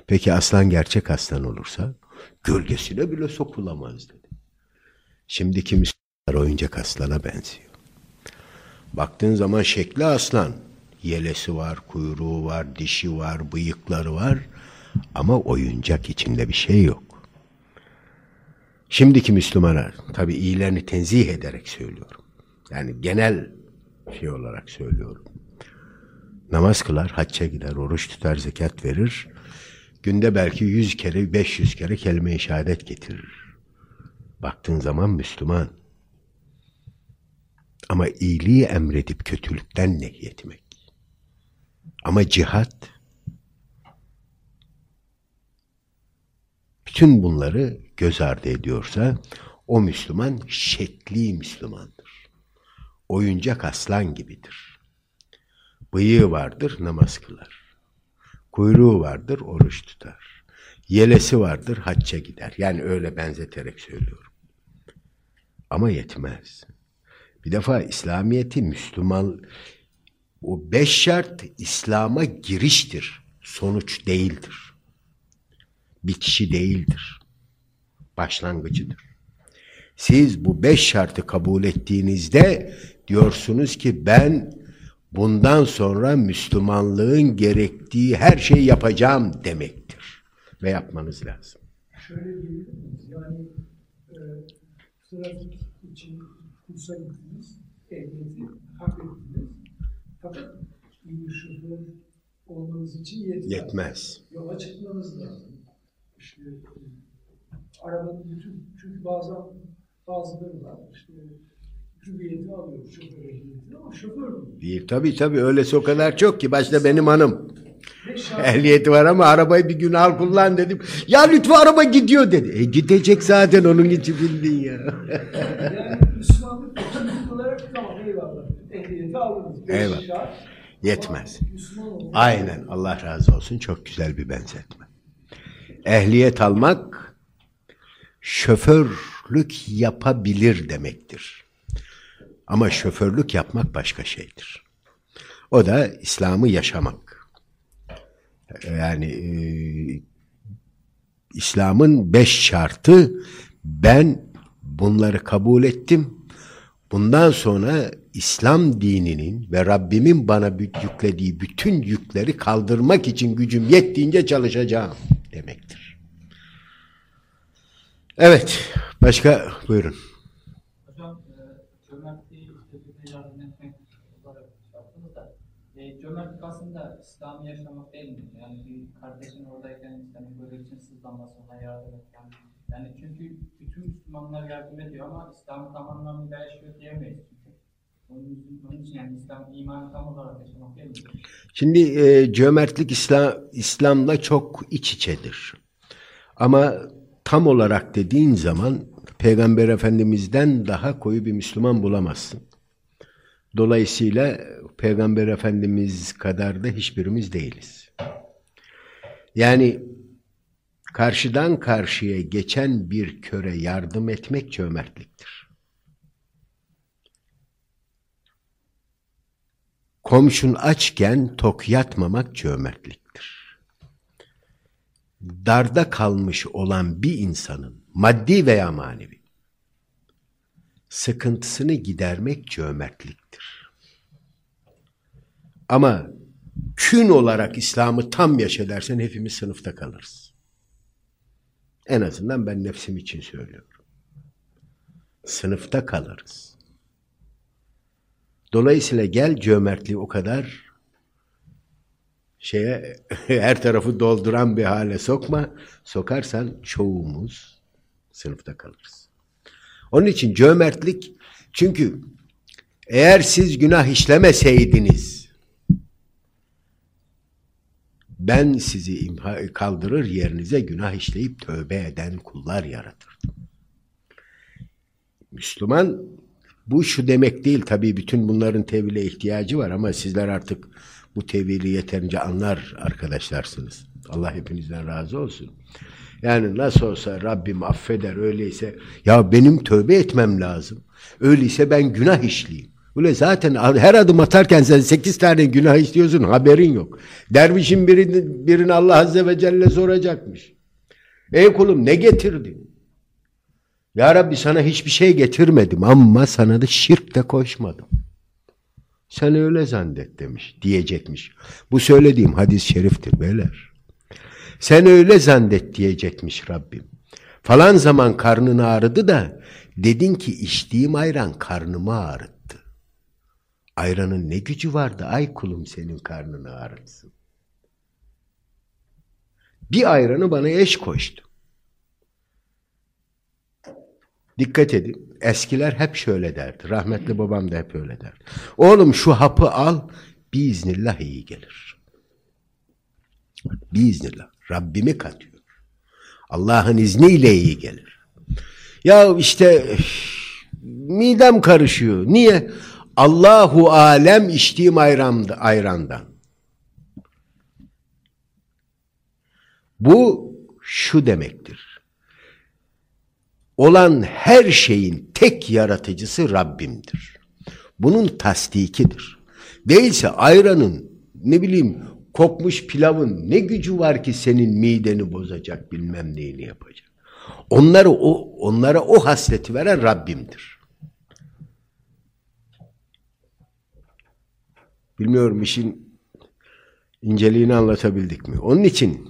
Peki aslan gerçek aslan olursa gölgesine bile sokulamaz dedi. Şimdiki Müslümanlar oyuncak aslana benziyor. Baktığın zaman şekli aslan. Yelesi var, kuyruğu var, dişi var, bıyıkları var. Ama oyuncak içinde bir şey yok. Şimdiki Müslümanlar, tabi iyilerini tenzih ederek söylüyorum. Yani genel şey olarak söylüyorum. Namaz kılar, hacca gider, oruç tutar, zekat verir. Günde belki yüz kere, beş yüz kere kelime-i şehadet getirir. Baktığın zaman Müslüman. Ama iyiliği emredip kötülükten nehyetmek. Ama cihat bütün bunları göz ardı ediyorsa o Müslüman şekli Müslümandır. Oyuncak aslan gibidir. Bıyığı vardır namaz kılar. Kuyruğu vardır oruç tutar. Yelesi vardır hacca gider. Yani öyle benzeterek söylüyorum. Ama yetmez. Bir defa İslamiyeti Müslüman o beş şart İslam'a giriştir. Sonuç değildir. Bitişi değildir. Başlangıcıdır. Siz bu beş şartı kabul ettiğinizde diyorsunuz ki ben bundan sonra Müslümanlığın gerektiği her şeyi yapacağım demektir. Ve yapmanız lazım. Şöyle diyebilir Yani e, trafik için kursa gittiniz, ehliyeti hak ettiniz. Fakat iyi şoför olmanız için yetmez. Yetmez. Yola çıkmanız lazım. İşte e, arabanın bütün, çünkü bazen bazıları var. İşte hüviyeti alıyor şoför ehliyetini ama şoför değil. Değil. Tabii tabii öylesi o kadar çok ki başta benim hanım. Ehliyeti var ama arabayı bir gün al kullan dedim. Ya lütfen araba gidiyor dedi. E gidecek zaten onun için bildin ya. Yani Müslümanlık kimlik olarak tamam eyvallah. Ehliyeti aldınız. Beş Eyvallah. şart. Yetmez. Aynen Allah razı olsun çok güzel bir benzetme. Ehliyet almak şoförlük yapabilir demektir. Ama şoförlük yapmak başka şeydir. O da İslam'ı yaşamak. Yani e, İslam'ın beş şartı ben bunları kabul ettim. Bundan sonra İslam dininin ve Rabbimin bana yüklediği bütün yükleri kaldırmak için gücüm yettiğince çalışacağım demektir. Evet, başka buyurun. Hocam e, cömertliği birine yardım etmek da e, cömertlik aslında İslam'ı yaşamak değil mi? Yani bir kardeşin oradayken senin böyle için sızlanması ona yardım et. Yani, yani çünkü bütün Müslümanlar yardım ediyor ama İslam'ı tam anlamıyla yaşıyor diyemeyiz. Onun için, yani İslam imanı tam olarak yaşamak değil? Şimdi e, cömertlik İslam, İslam'la çok iç içedir. Ama tam olarak dediğin zaman Peygamber Efendimiz'den daha koyu bir Müslüman bulamazsın. Dolayısıyla Peygamber Efendimiz kadar da hiçbirimiz değiliz. Yani karşıdan karşıya geçen bir köre yardım etmek cömertliktir. Komşun açken tok yatmamak cömertliktir. Darda kalmış olan bir insanın maddi veya manevi sıkıntısını gidermek cömertliktir. Ama kün olarak İslam'ı tam yaşa dersen hepimiz sınıfta kalırız. En azından ben nefsim için söylüyorum. Sınıfta kalırız. Dolayısıyla gel cömertliği o kadar şeye her tarafı dolduran bir hale sokma. Sokarsan çoğumuz sınıfta kalırız. Onun için cömertlik çünkü eğer siz günah işlemeseydiniz ben sizi imha kaldırır yerinize günah işleyip tövbe eden kullar yaratırdım. Müslüman bu şu demek değil tabii bütün bunların tevhile ihtiyacı var ama sizler artık bu tevhili yeterince anlar arkadaşlarsınız. Allah hepinizden razı olsun. Yani nasıl olsa Rabbim affeder öyleyse ya benim tövbe etmem lazım. Öyleyse ben günah işleyeyim. Öyle zaten her adım atarken sen sekiz tane günah işliyorsun haberin yok. Dervişin birini, birini Allah Azze ve Celle soracakmış. Ey kulum ne getirdin? Ya Rabbi sana hiçbir şey getirmedim ama sana da şirk de koşmadım. Sen öyle zannet demiş, diyecekmiş. Bu söylediğim hadis-i şeriftir beyler. Sen öyle zannet diyecekmiş Rabbim. Falan zaman karnın ağrıdı da dedin ki içtiğim ayran karnımı ağrıttı. Ayranın ne gücü vardı ay kulum senin karnını ağrıtsın. Bir ayranı bana eş koştu. Dikkat edin. Eskiler hep şöyle derdi. Rahmetli babam da hep öyle derdi. Oğlum şu hapı al biiznillah iyi gelir. Biiznillah. Rabbimi katıyor. Allah'ın izniyle iyi gelir. Ya işte midem karışıyor. Niye? Allahu alem içtiğim ayramda, ayrandan. Bu şu demektir. Olan her şeyin tek yaratıcısı Rabbimdir. Bunun tasdikidir. Değilse ayranın ne bileyim kokmuş pilavın ne gücü var ki senin mideni bozacak bilmem neyini yapacak. Onları o onlara o hasreti veren Rabbimdir. Bilmiyorum işin inceliğini anlatabildik mi? Onun için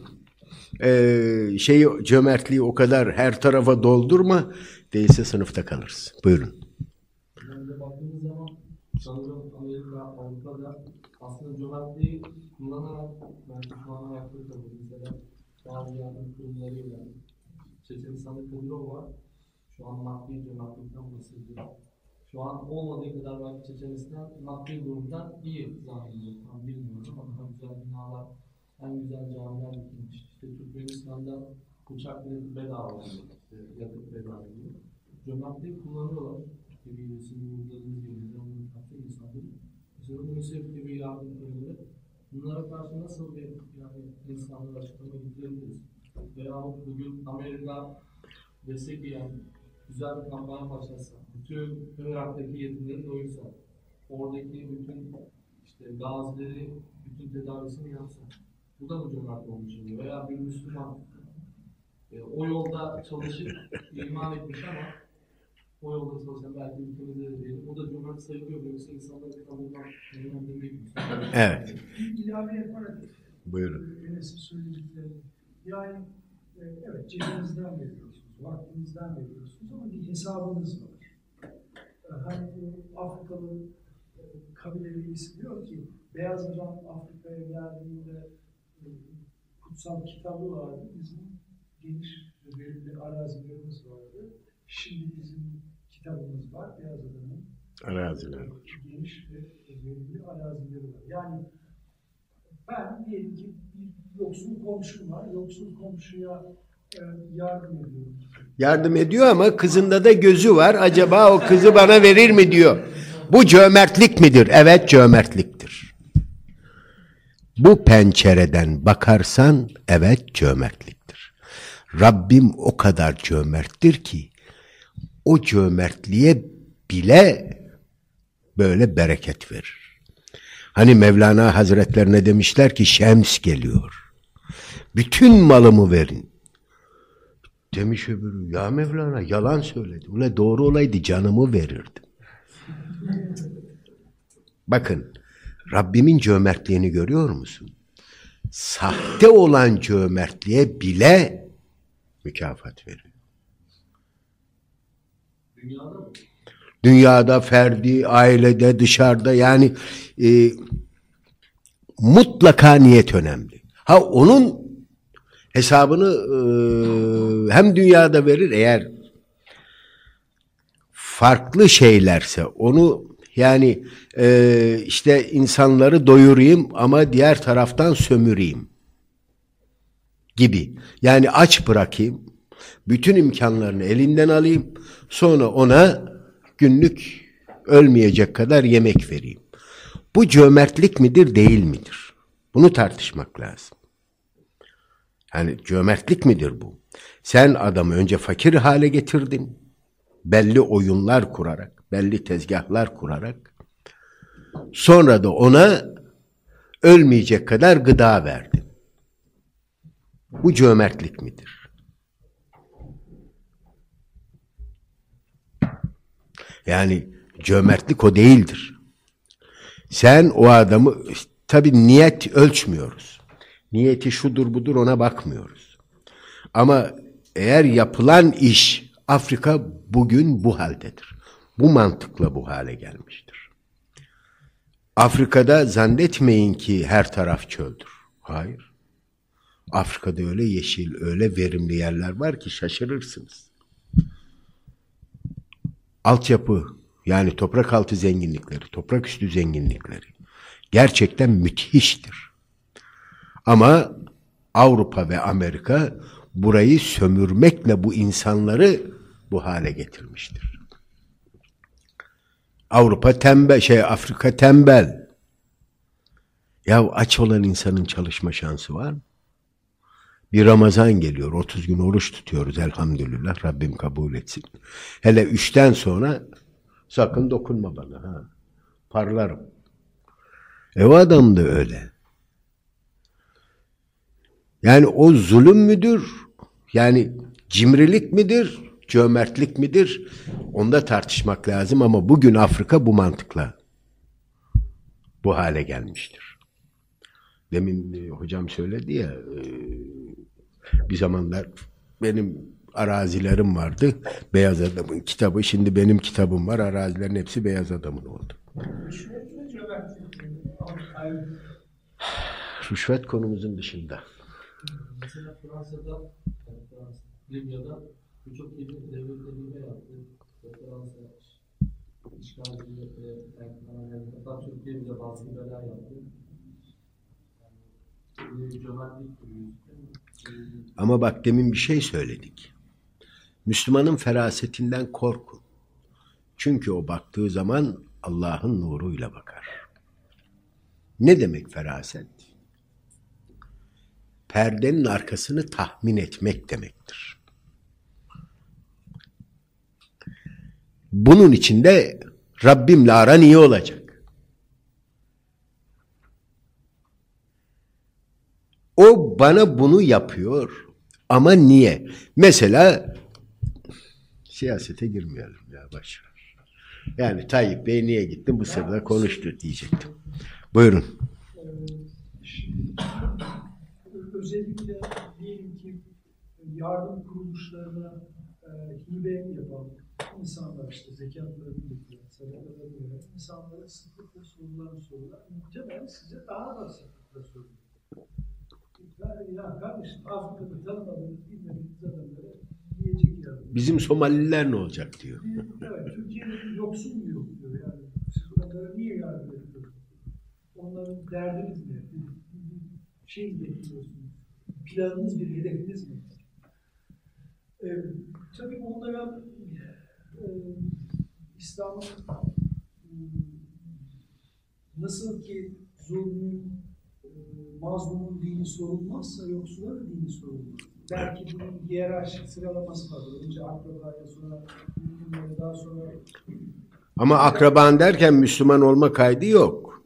e, şeyi cömertliği o kadar her tarafa doldurma değilse sınıfta kalırız. Buyurun. Yani baktığımız zaman sanırım Amerika, Avrupa'da aslında cömertliği kullanarak belki şu an ayakta kalıyor. Mesela bazı yardım kurumlarıyla Çeçenistan'da Kadirov var. Şu an maddi cömertlikten bahsediyor. Şu an olmadığı kadar belki Çeçenistan maddi durumdan iyi zannediyor. Tam bilmiyorum ama daha güzel binalar, en güzel camiler dikilmiş. İşte Türkmenistan'da uçak bileti bedava oluyor. Yakıt bedava oluyor. Cömertliği kullanıyorlar. İsim yurtlarımız gibi, onların farklı insanları. Mesela UNICEF gibi yardım kurumları bunlara karşı nasıl bir yani insanlara açıklama getirebiliriz? Veya bugün Amerika destekleyen güzel bir kampanya başlatsa, bütün Irak'taki yetimleri doyursa, oradaki bütün işte gazileri, bütün tedavisini yapsa, bu da mı cömert olmuş oluyor? Veya bir Müslüman e, o yolda çalışıp iman etmiş ama o yolda çalışan belki ülkemizde de diyelim, o da cömert sayılıyor. Yoksa insanları kabulden yönlendirmek mi? Evet. Bir ilave yaparak Buyurun. Enes'in söylediklerini. Yani e, evet cebinizden veriyorsunuz, vaktinizden veriyorsunuz ama bir hesabınız var. E, Hani bu Afrikalı e, kabile reisi diyor ki Beyaz Adam Afrika'ya geldiğinde e, kutsal kitabı vardı. Bizim geniş ve belirli arazilerimiz vardı. Şimdi bizim kitabımız var. Beyaz Adam'ın Araziler. geniş ve belirli arazileri var. Yani ben diyelim ki bir yoksul komşum var. Yoksul komşuya e, yardım ediyor ama kızında da gözü var. Acaba o kızı bana verir mi diyor. Bu cömertlik midir? Evet cömertliktir. Bu pencereden bakarsan evet cömertliktir. Rabbim o kadar cömerttir ki o cömertliğe bile böyle bereket verir. Hani Mevlana Hazretlerine demişler ki Şems geliyor. Bütün malımı verin. Demiş öbürü ya Mevlana yalan söyledi. Ule doğru olaydı canımı verirdim. Bakın Rabbimin cömertliğini görüyor musun? Sahte olan cömertliğe bile mükafat veriyor. Dünyada mı? Dünyada, ferdi, ailede, dışarıda yani e, mutlaka niyet önemli. Ha onun hesabını e, hem dünyada verir eğer farklı şeylerse onu yani e, işte insanları doyurayım ama diğer taraftan sömüreyim gibi. Yani aç bırakayım, bütün imkanlarını elinden alayım, sonra ona günlük ölmeyecek kadar yemek vereyim. Bu cömertlik midir, değil midir? Bunu tartışmak lazım. Yani cömertlik midir bu? Sen adamı önce fakir hale getirdin. Belli oyunlar kurarak, belli tezgahlar kurarak. Sonra da ona ölmeyecek kadar gıda verdin. Bu cömertlik midir? Yani cömertlik o değildir. Sen o adamı tabi niyet ölçmüyoruz. Niyeti şudur budur ona bakmıyoruz. Ama eğer yapılan iş Afrika bugün bu haldedir. Bu mantıkla bu hale gelmiştir. Afrika'da zannetmeyin ki her taraf çöldür. Hayır. Afrika'da öyle yeşil, öyle verimli yerler var ki şaşırırsınız. Altyapı yani toprak altı zenginlikleri, toprak üstü zenginlikleri gerçekten müthiştir. Ama Avrupa ve Amerika burayı sömürmekle bu insanları bu hale getirmiştir. Avrupa tembel, şey Afrika tembel. Ya aç olan insanın çalışma şansı var mı? Bir Ramazan geliyor. 30 gün oruç tutuyoruz elhamdülillah. Rabbim kabul etsin. Hele üçten sonra sakın dokunma bana. Ha. Parlarım. Ev adam da öyle. Yani o zulüm müdür? Yani cimrilik midir? Cömertlik midir? Onda tartışmak lazım ama bugün Afrika bu mantıkla bu hale gelmiştir. Demin e, hocam söyledi ya e, bir zamanlar benim arazilerim vardı. Beyaz Adam'ın kitabı. Şimdi benim kitabım var. Arazilerin hepsi Beyaz Adam'ın oldu. Rüşvet konumuzun dışında. Mesela Fransa'da, yani Fransa, Libya'da birçok yeni devletleri yaptı. Fransa işgalci ve yani hatta Türkiye bile bazı bela yaptı. Ama bak demin bir şey söyledik. Müslümanın ferasetinden korkun. Çünkü o baktığı zaman Allah'ın nuruyla bakar. Ne demek feraset? Perdenin arkasını tahmin etmek demektir. Bunun içinde Rabbimle aran iyi olacak. O bana bunu yapıyor ama niye? Mesela siyasete girmeyelim ya baş ver. Yani Tayyip Bey niye gitti bu sırada konuştu diyecektim. Buyurun. Özellikle diyelim ki yardım kuruluşlarına e, hibe yapan insanlar işte zekatları biriktiriyor, sadakaları veren insanlara sıklıkla sorulan sorular muhtemelen size daha da sıklıkla sorulur. Ya kardeşim Afrika'da tanımadığınız bilmediğiniz adamlara diyecek yardım. Bizim Somaliler ne olacak diyor. Evet, Türkiye'de yoksul mu yok diyor yani. Siz bunlara niye yardım ediyorsunuz? Onların derdiniz ne? Şey mi getiriyorsunuz? Planınız bir hedefiniz mi? Ee, tabii onlara e, İslam'ın e, nasıl ki zulmün, e, mazlumun dini sorulmazsa yoksula da dini sorulmaz. Belki bunun hiyerarşik sıralaması vardır. Önce akrabaya, sonra mümkünlere, daha sonra Ama akraban derken Müslüman olma kaydı yok.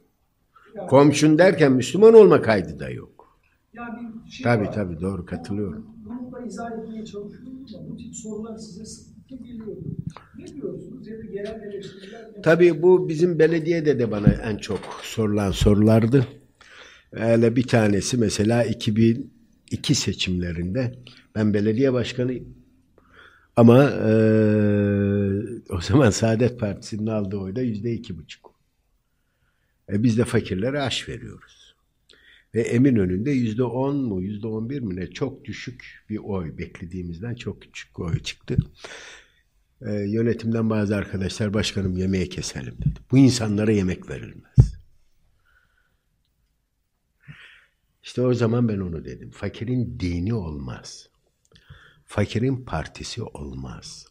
ya Komşun derken Müslüman olma kaydı da yok. Yani şey Tabii var. tabii doğru katılıyorum. Bunu da izah etmeye çalışıyorum ama bu tip sorular size sıklıkla geliyor. Ne diyorsunuz ya da genel eleştiriler? Tabii bu bizim belediyede de bana en çok sorulan sorulardı. Öyle bir tanesi mesela 2002 seçimlerinde ben belediye başkanıyım. Ama eee, o zaman Saadet Partisi'nin aldığı oyda yüzde iki buçuk. E biz de fakirlere aş veriyoruz. Ve Eminönü'nde yüzde on mu yüzde on bir mi ne çok düşük bir oy beklediğimizden çok küçük oy çıktı. Ee, yönetimden bazı arkadaşlar başkanım yemeği keselim dedi. Bu insanlara yemek verilmez. İşte o zaman ben onu dedim. Fakirin dini olmaz. Fakirin partisi olmaz.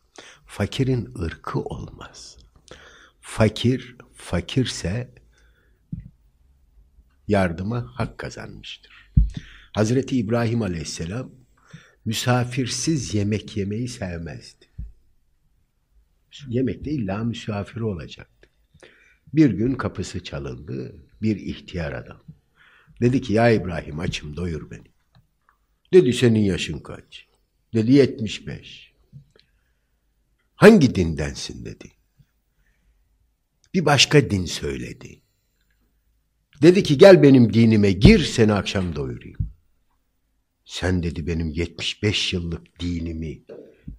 Fakirin ırkı olmaz. Fakir, fakirse yardıma hak kazanmıştır. Hazreti İbrahim Aleyhisselam misafirsiz yemek yemeyi sevmezdi. Yemekte illa misafiri olacaktı. Bir gün kapısı çalındı. Bir ihtiyar adam. Dedi ki ya İbrahim açım doyur beni. Dedi senin yaşın kaç? Dedi 75. Hangi dindensin dedi. Bir başka din söyledi. Dedi ki gel benim dinime gir seni akşam doyurayım. Sen dedi benim 75 yıllık dinimi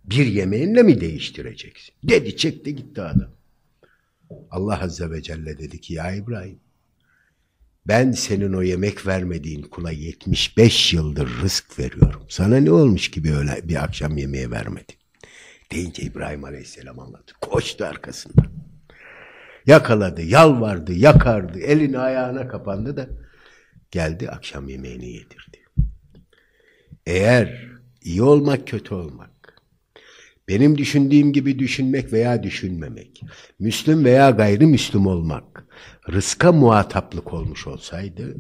bir yemeğinle mi değiştireceksin? Dedi çekti gitti adam. Allah Azze ve Celle dedi ki ya İbrahim ben senin o yemek vermediğin kula 75 yıldır rızk veriyorum. Sana ne olmuş ki bir, öyle, bir akşam yemeği vermedin? Deyince İbrahim Aleyhisselam anlattı. Koştu arkasından. Yakaladı, yalvardı, yakardı, elini ayağına kapandı da geldi akşam yemeğini yedirdi. Eğer iyi olmak kötü olmak, benim düşündüğüm gibi düşünmek veya düşünmemek, Müslüm veya gayrimüslim olmak, rızka muhataplık olmuş olsaydı,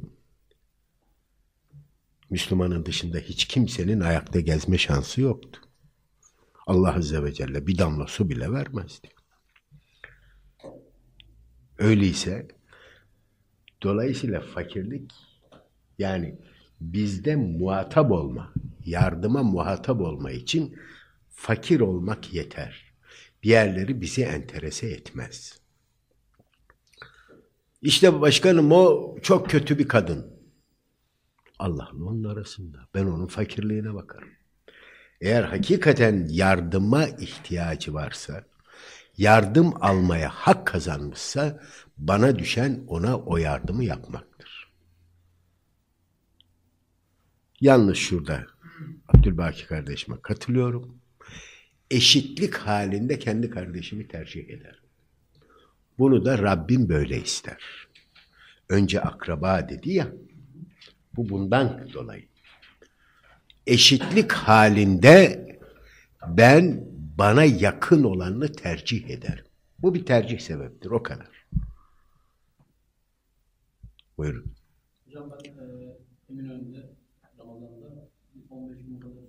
Müslümanın dışında hiç kimsenin ayakta gezme şansı yoktu. Allah Azze ve Celle bir damla su bile vermezdi. Öyleyse, dolayısıyla fakirlik, yani bizde muhatap olma, yardıma muhatap olma için fakir olmak yeter. Diğerleri bizi enterese etmez. İşte başkanım o çok kötü bir kadın. Allah'la onun arasında. Ben onun fakirliğine bakarım. Eğer hakikaten yardıma ihtiyacı varsa, yardım almaya hak kazanmışsa, bana düşen ona o yardımı yapmaktır. Yalnız şurada Abdülbaki kardeşime katılıyorum. Eşitlik halinde kendi kardeşimi tercih eder. Bunu da Rabbim böyle ister. Önce akraba dedi ya, bu bundan dolayı. Eşitlik halinde ben bana yakın olanını tercih ederim. Bu bir tercih sebeptir, o kadar. Buyurun. Hocam ben e, Eminönü'nde Ramazan'da 15 gün kadar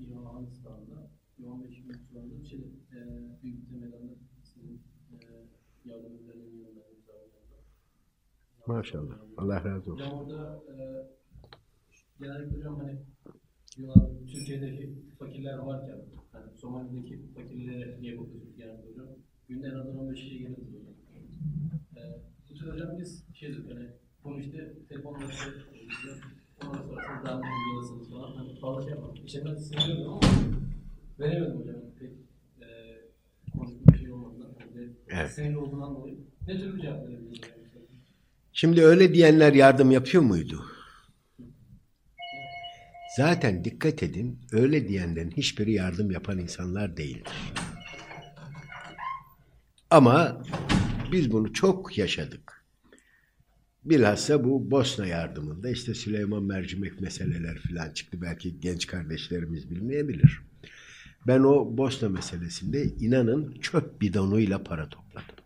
İmam Hanistan'da 15 gün sonra şey, e, büyük bir meydanda sizin e, yardımcılarının yanında. Maşallah. Allah razı olsun. Hocam orada e, genellikle hocam hani Türkiye'deki fakirler varken hani Somali'deki fakirlere niye bakıyorsunuz genelde hocam? Günde en azından 15 kişi gelir hocam. E, bu tür hocam biz şey diyoruz hani işte telefonla işte ona sorarsanız daha mutlu olasınız falan. Hani fazla şey yapmam. İşte ben seviyorum ama veremedim hocam. Pek e, konuştuğum bir şey olmadı. Hani Evet. Sinirli olduğundan dolayı. Ne tür bir cevap verebilirim? Şimdi öyle diyenler yardım yapıyor muydu? Zaten dikkat edin, öyle diyenlerin hiçbiri yardım yapan insanlar değildir. Ama biz bunu çok yaşadık. Bilhassa bu Bosna yardımında işte Süleyman Mercimek meseleler falan çıktı. Belki genç kardeşlerimiz bilmeyebilir. Ben o Bosna meselesinde inanın çöp bidonuyla para topladım.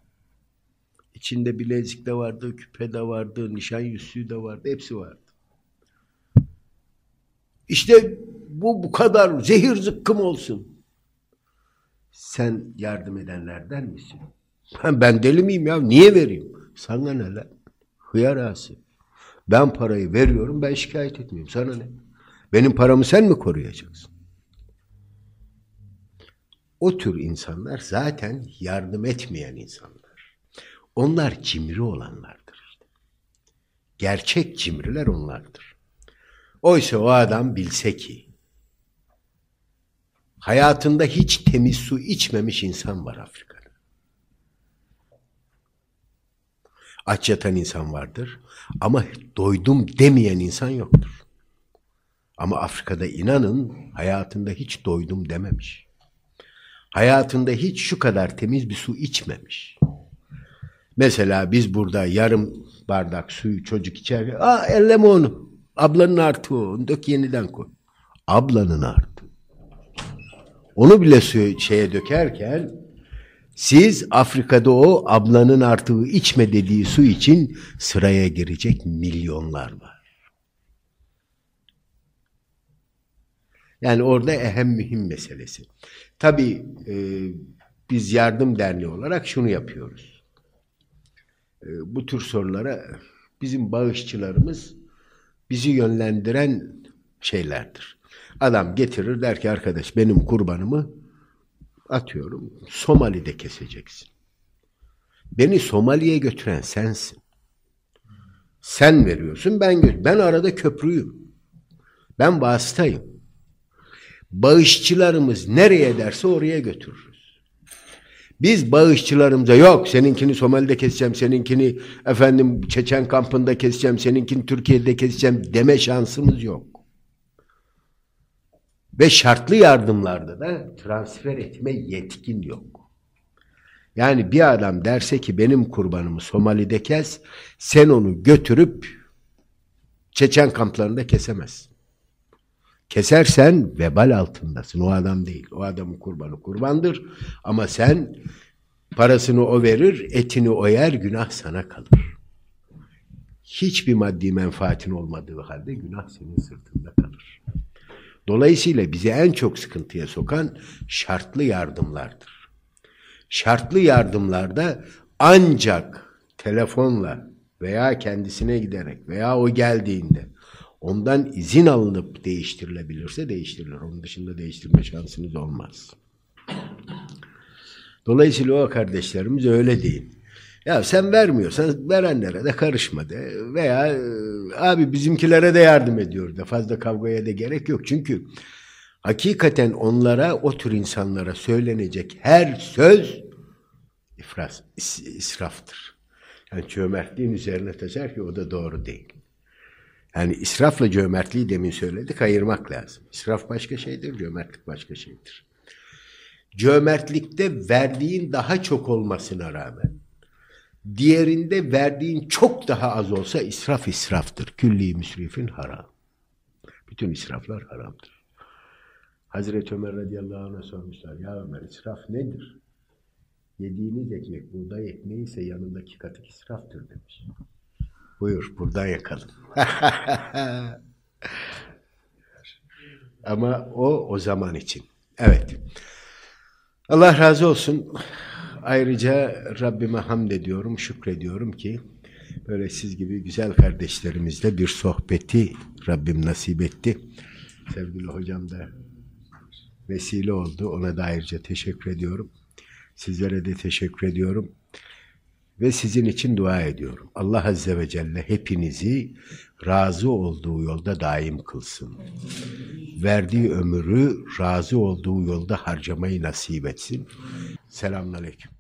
İçinde bilezik de vardı, küpe de vardı, nişan yüzüğü de vardı, hepsi vardı. İşte bu bu kadar zehir zıkkım olsun. Sen yardım edenlerden misin? Ben, ben deli miyim ya? Niye vereyim? Sana ne lan? Hıyar. Ben parayı veriyorum, ben şikayet etmiyorum. Sana ne? Benim paramı sen mi koruyacaksın? O tür insanlar zaten yardım etmeyen insanlar. Onlar cimri olanlardır. Gerçek cimriler onlardır. Oysa o adam bilse ki hayatında hiç temiz su içmemiş insan var Afrika'da. Aç yatan insan vardır ama doydum demeyen insan yoktur. Ama Afrika'da inanın hayatında hiç doydum dememiş. Hayatında hiç şu kadar temiz bir su içmemiş. Mesela biz burada yarım bardak suyu çocuk içer. Aa elleme onu. Ablanın artığı dök yeniden koy. Ablanın artığı. Onu bile şeye dökerken siz Afrika'da o ablanın artığı içme dediği su için sıraya girecek milyonlar var. Yani orada ehem mühim meselesi. Tabii e, biz yardım derneği olarak şunu yapıyoruz. E, bu tür sorulara bizim bağışçılarımız bizi yönlendiren şeylerdir. Adam getirir der ki arkadaş benim kurbanımı atıyorum Somali'de keseceksin. Beni Somali'ye götüren sensin. Sen veriyorsun ben gö- ben arada köprüyüm. Ben vasıtayım. Bağışçılarımız nereye derse oraya götürürüz. Biz bağışçılarımıza yok seninkini Somali'de keseceğim, seninkini efendim Çeçen kampında keseceğim, seninkini Türkiye'de keseceğim deme şansımız yok. Ve şartlı yardımlarda da transfer etme yetkin yok. Yani bir adam derse ki benim kurbanımı Somali'de kes, sen onu götürüp Çeçen kamplarında kesemezsin. Kesersen vebal altındasın. O adam değil. O adamın kurbanı kurbandır. Ama sen parasını o verir, etini o yer, günah sana kalır. Hiçbir maddi menfaatin olmadığı halde günah senin sırtında kalır. Dolayısıyla bizi en çok sıkıntıya sokan şartlı yardımlardır. Şartlı yardımlarda ancak telefonla veya kendisine giderek veya o geldiğinde ondan izin alınıp değiştirilebilirse değiştirilir. Onun dışında değiştirme şansınız olmaz. Dolayısıyla o kardeşlerimiz öyle değil. Ya sen vermiyorsan verenlere de karışma de veya e, abi bizimkilere de yardım ediyor de fazla kavgaya da gerek yok. Çünkü hakikaten onlara o tür insanlara söylenecek her söz ifras, is, israftır. Yani cömertliğin üzerine taşar ki o da doğru değil. Yani israfla cömertliği demin söyledik ayırmak lazım. İsraf başka şeydir, cömertlik başka şeydir. Cömertlikte verdiğin daha çok olmasına rağmen diğerinde verdiğin çok daha az olsa israf israftır. Külli müsrifin haram. Bütün israflar haramdır. Hazreti Ömer radıyallahu anh'a sormuşlar. Ya Ömer israf nedir? Yediğiniz ekmek buğday ekmeği ise yanındaki katık israftır demiş. Buyur buradan yakalım. Ama o o zaman için. Evet. Allah razı olsun. Ayrıca Rabbime hamd ediyorum, şükrediyorum ki böyle siz gibi güzel kardeşlerimizle bir sohbeti Rabbim nasip etti. Sevgili hocam da vesile oldu. Ona da ayrıca teşekkür ediyorum. Sizlere de teşekkür ediyorum. Ve sizin için dua ediyorum. Allah Azze ve Celle hepinizi razı olduğu yolda daim kılsın. Verdiği ömrü razı olduğu yolda harcamayı nasip etsin. Selamun Aleyküm.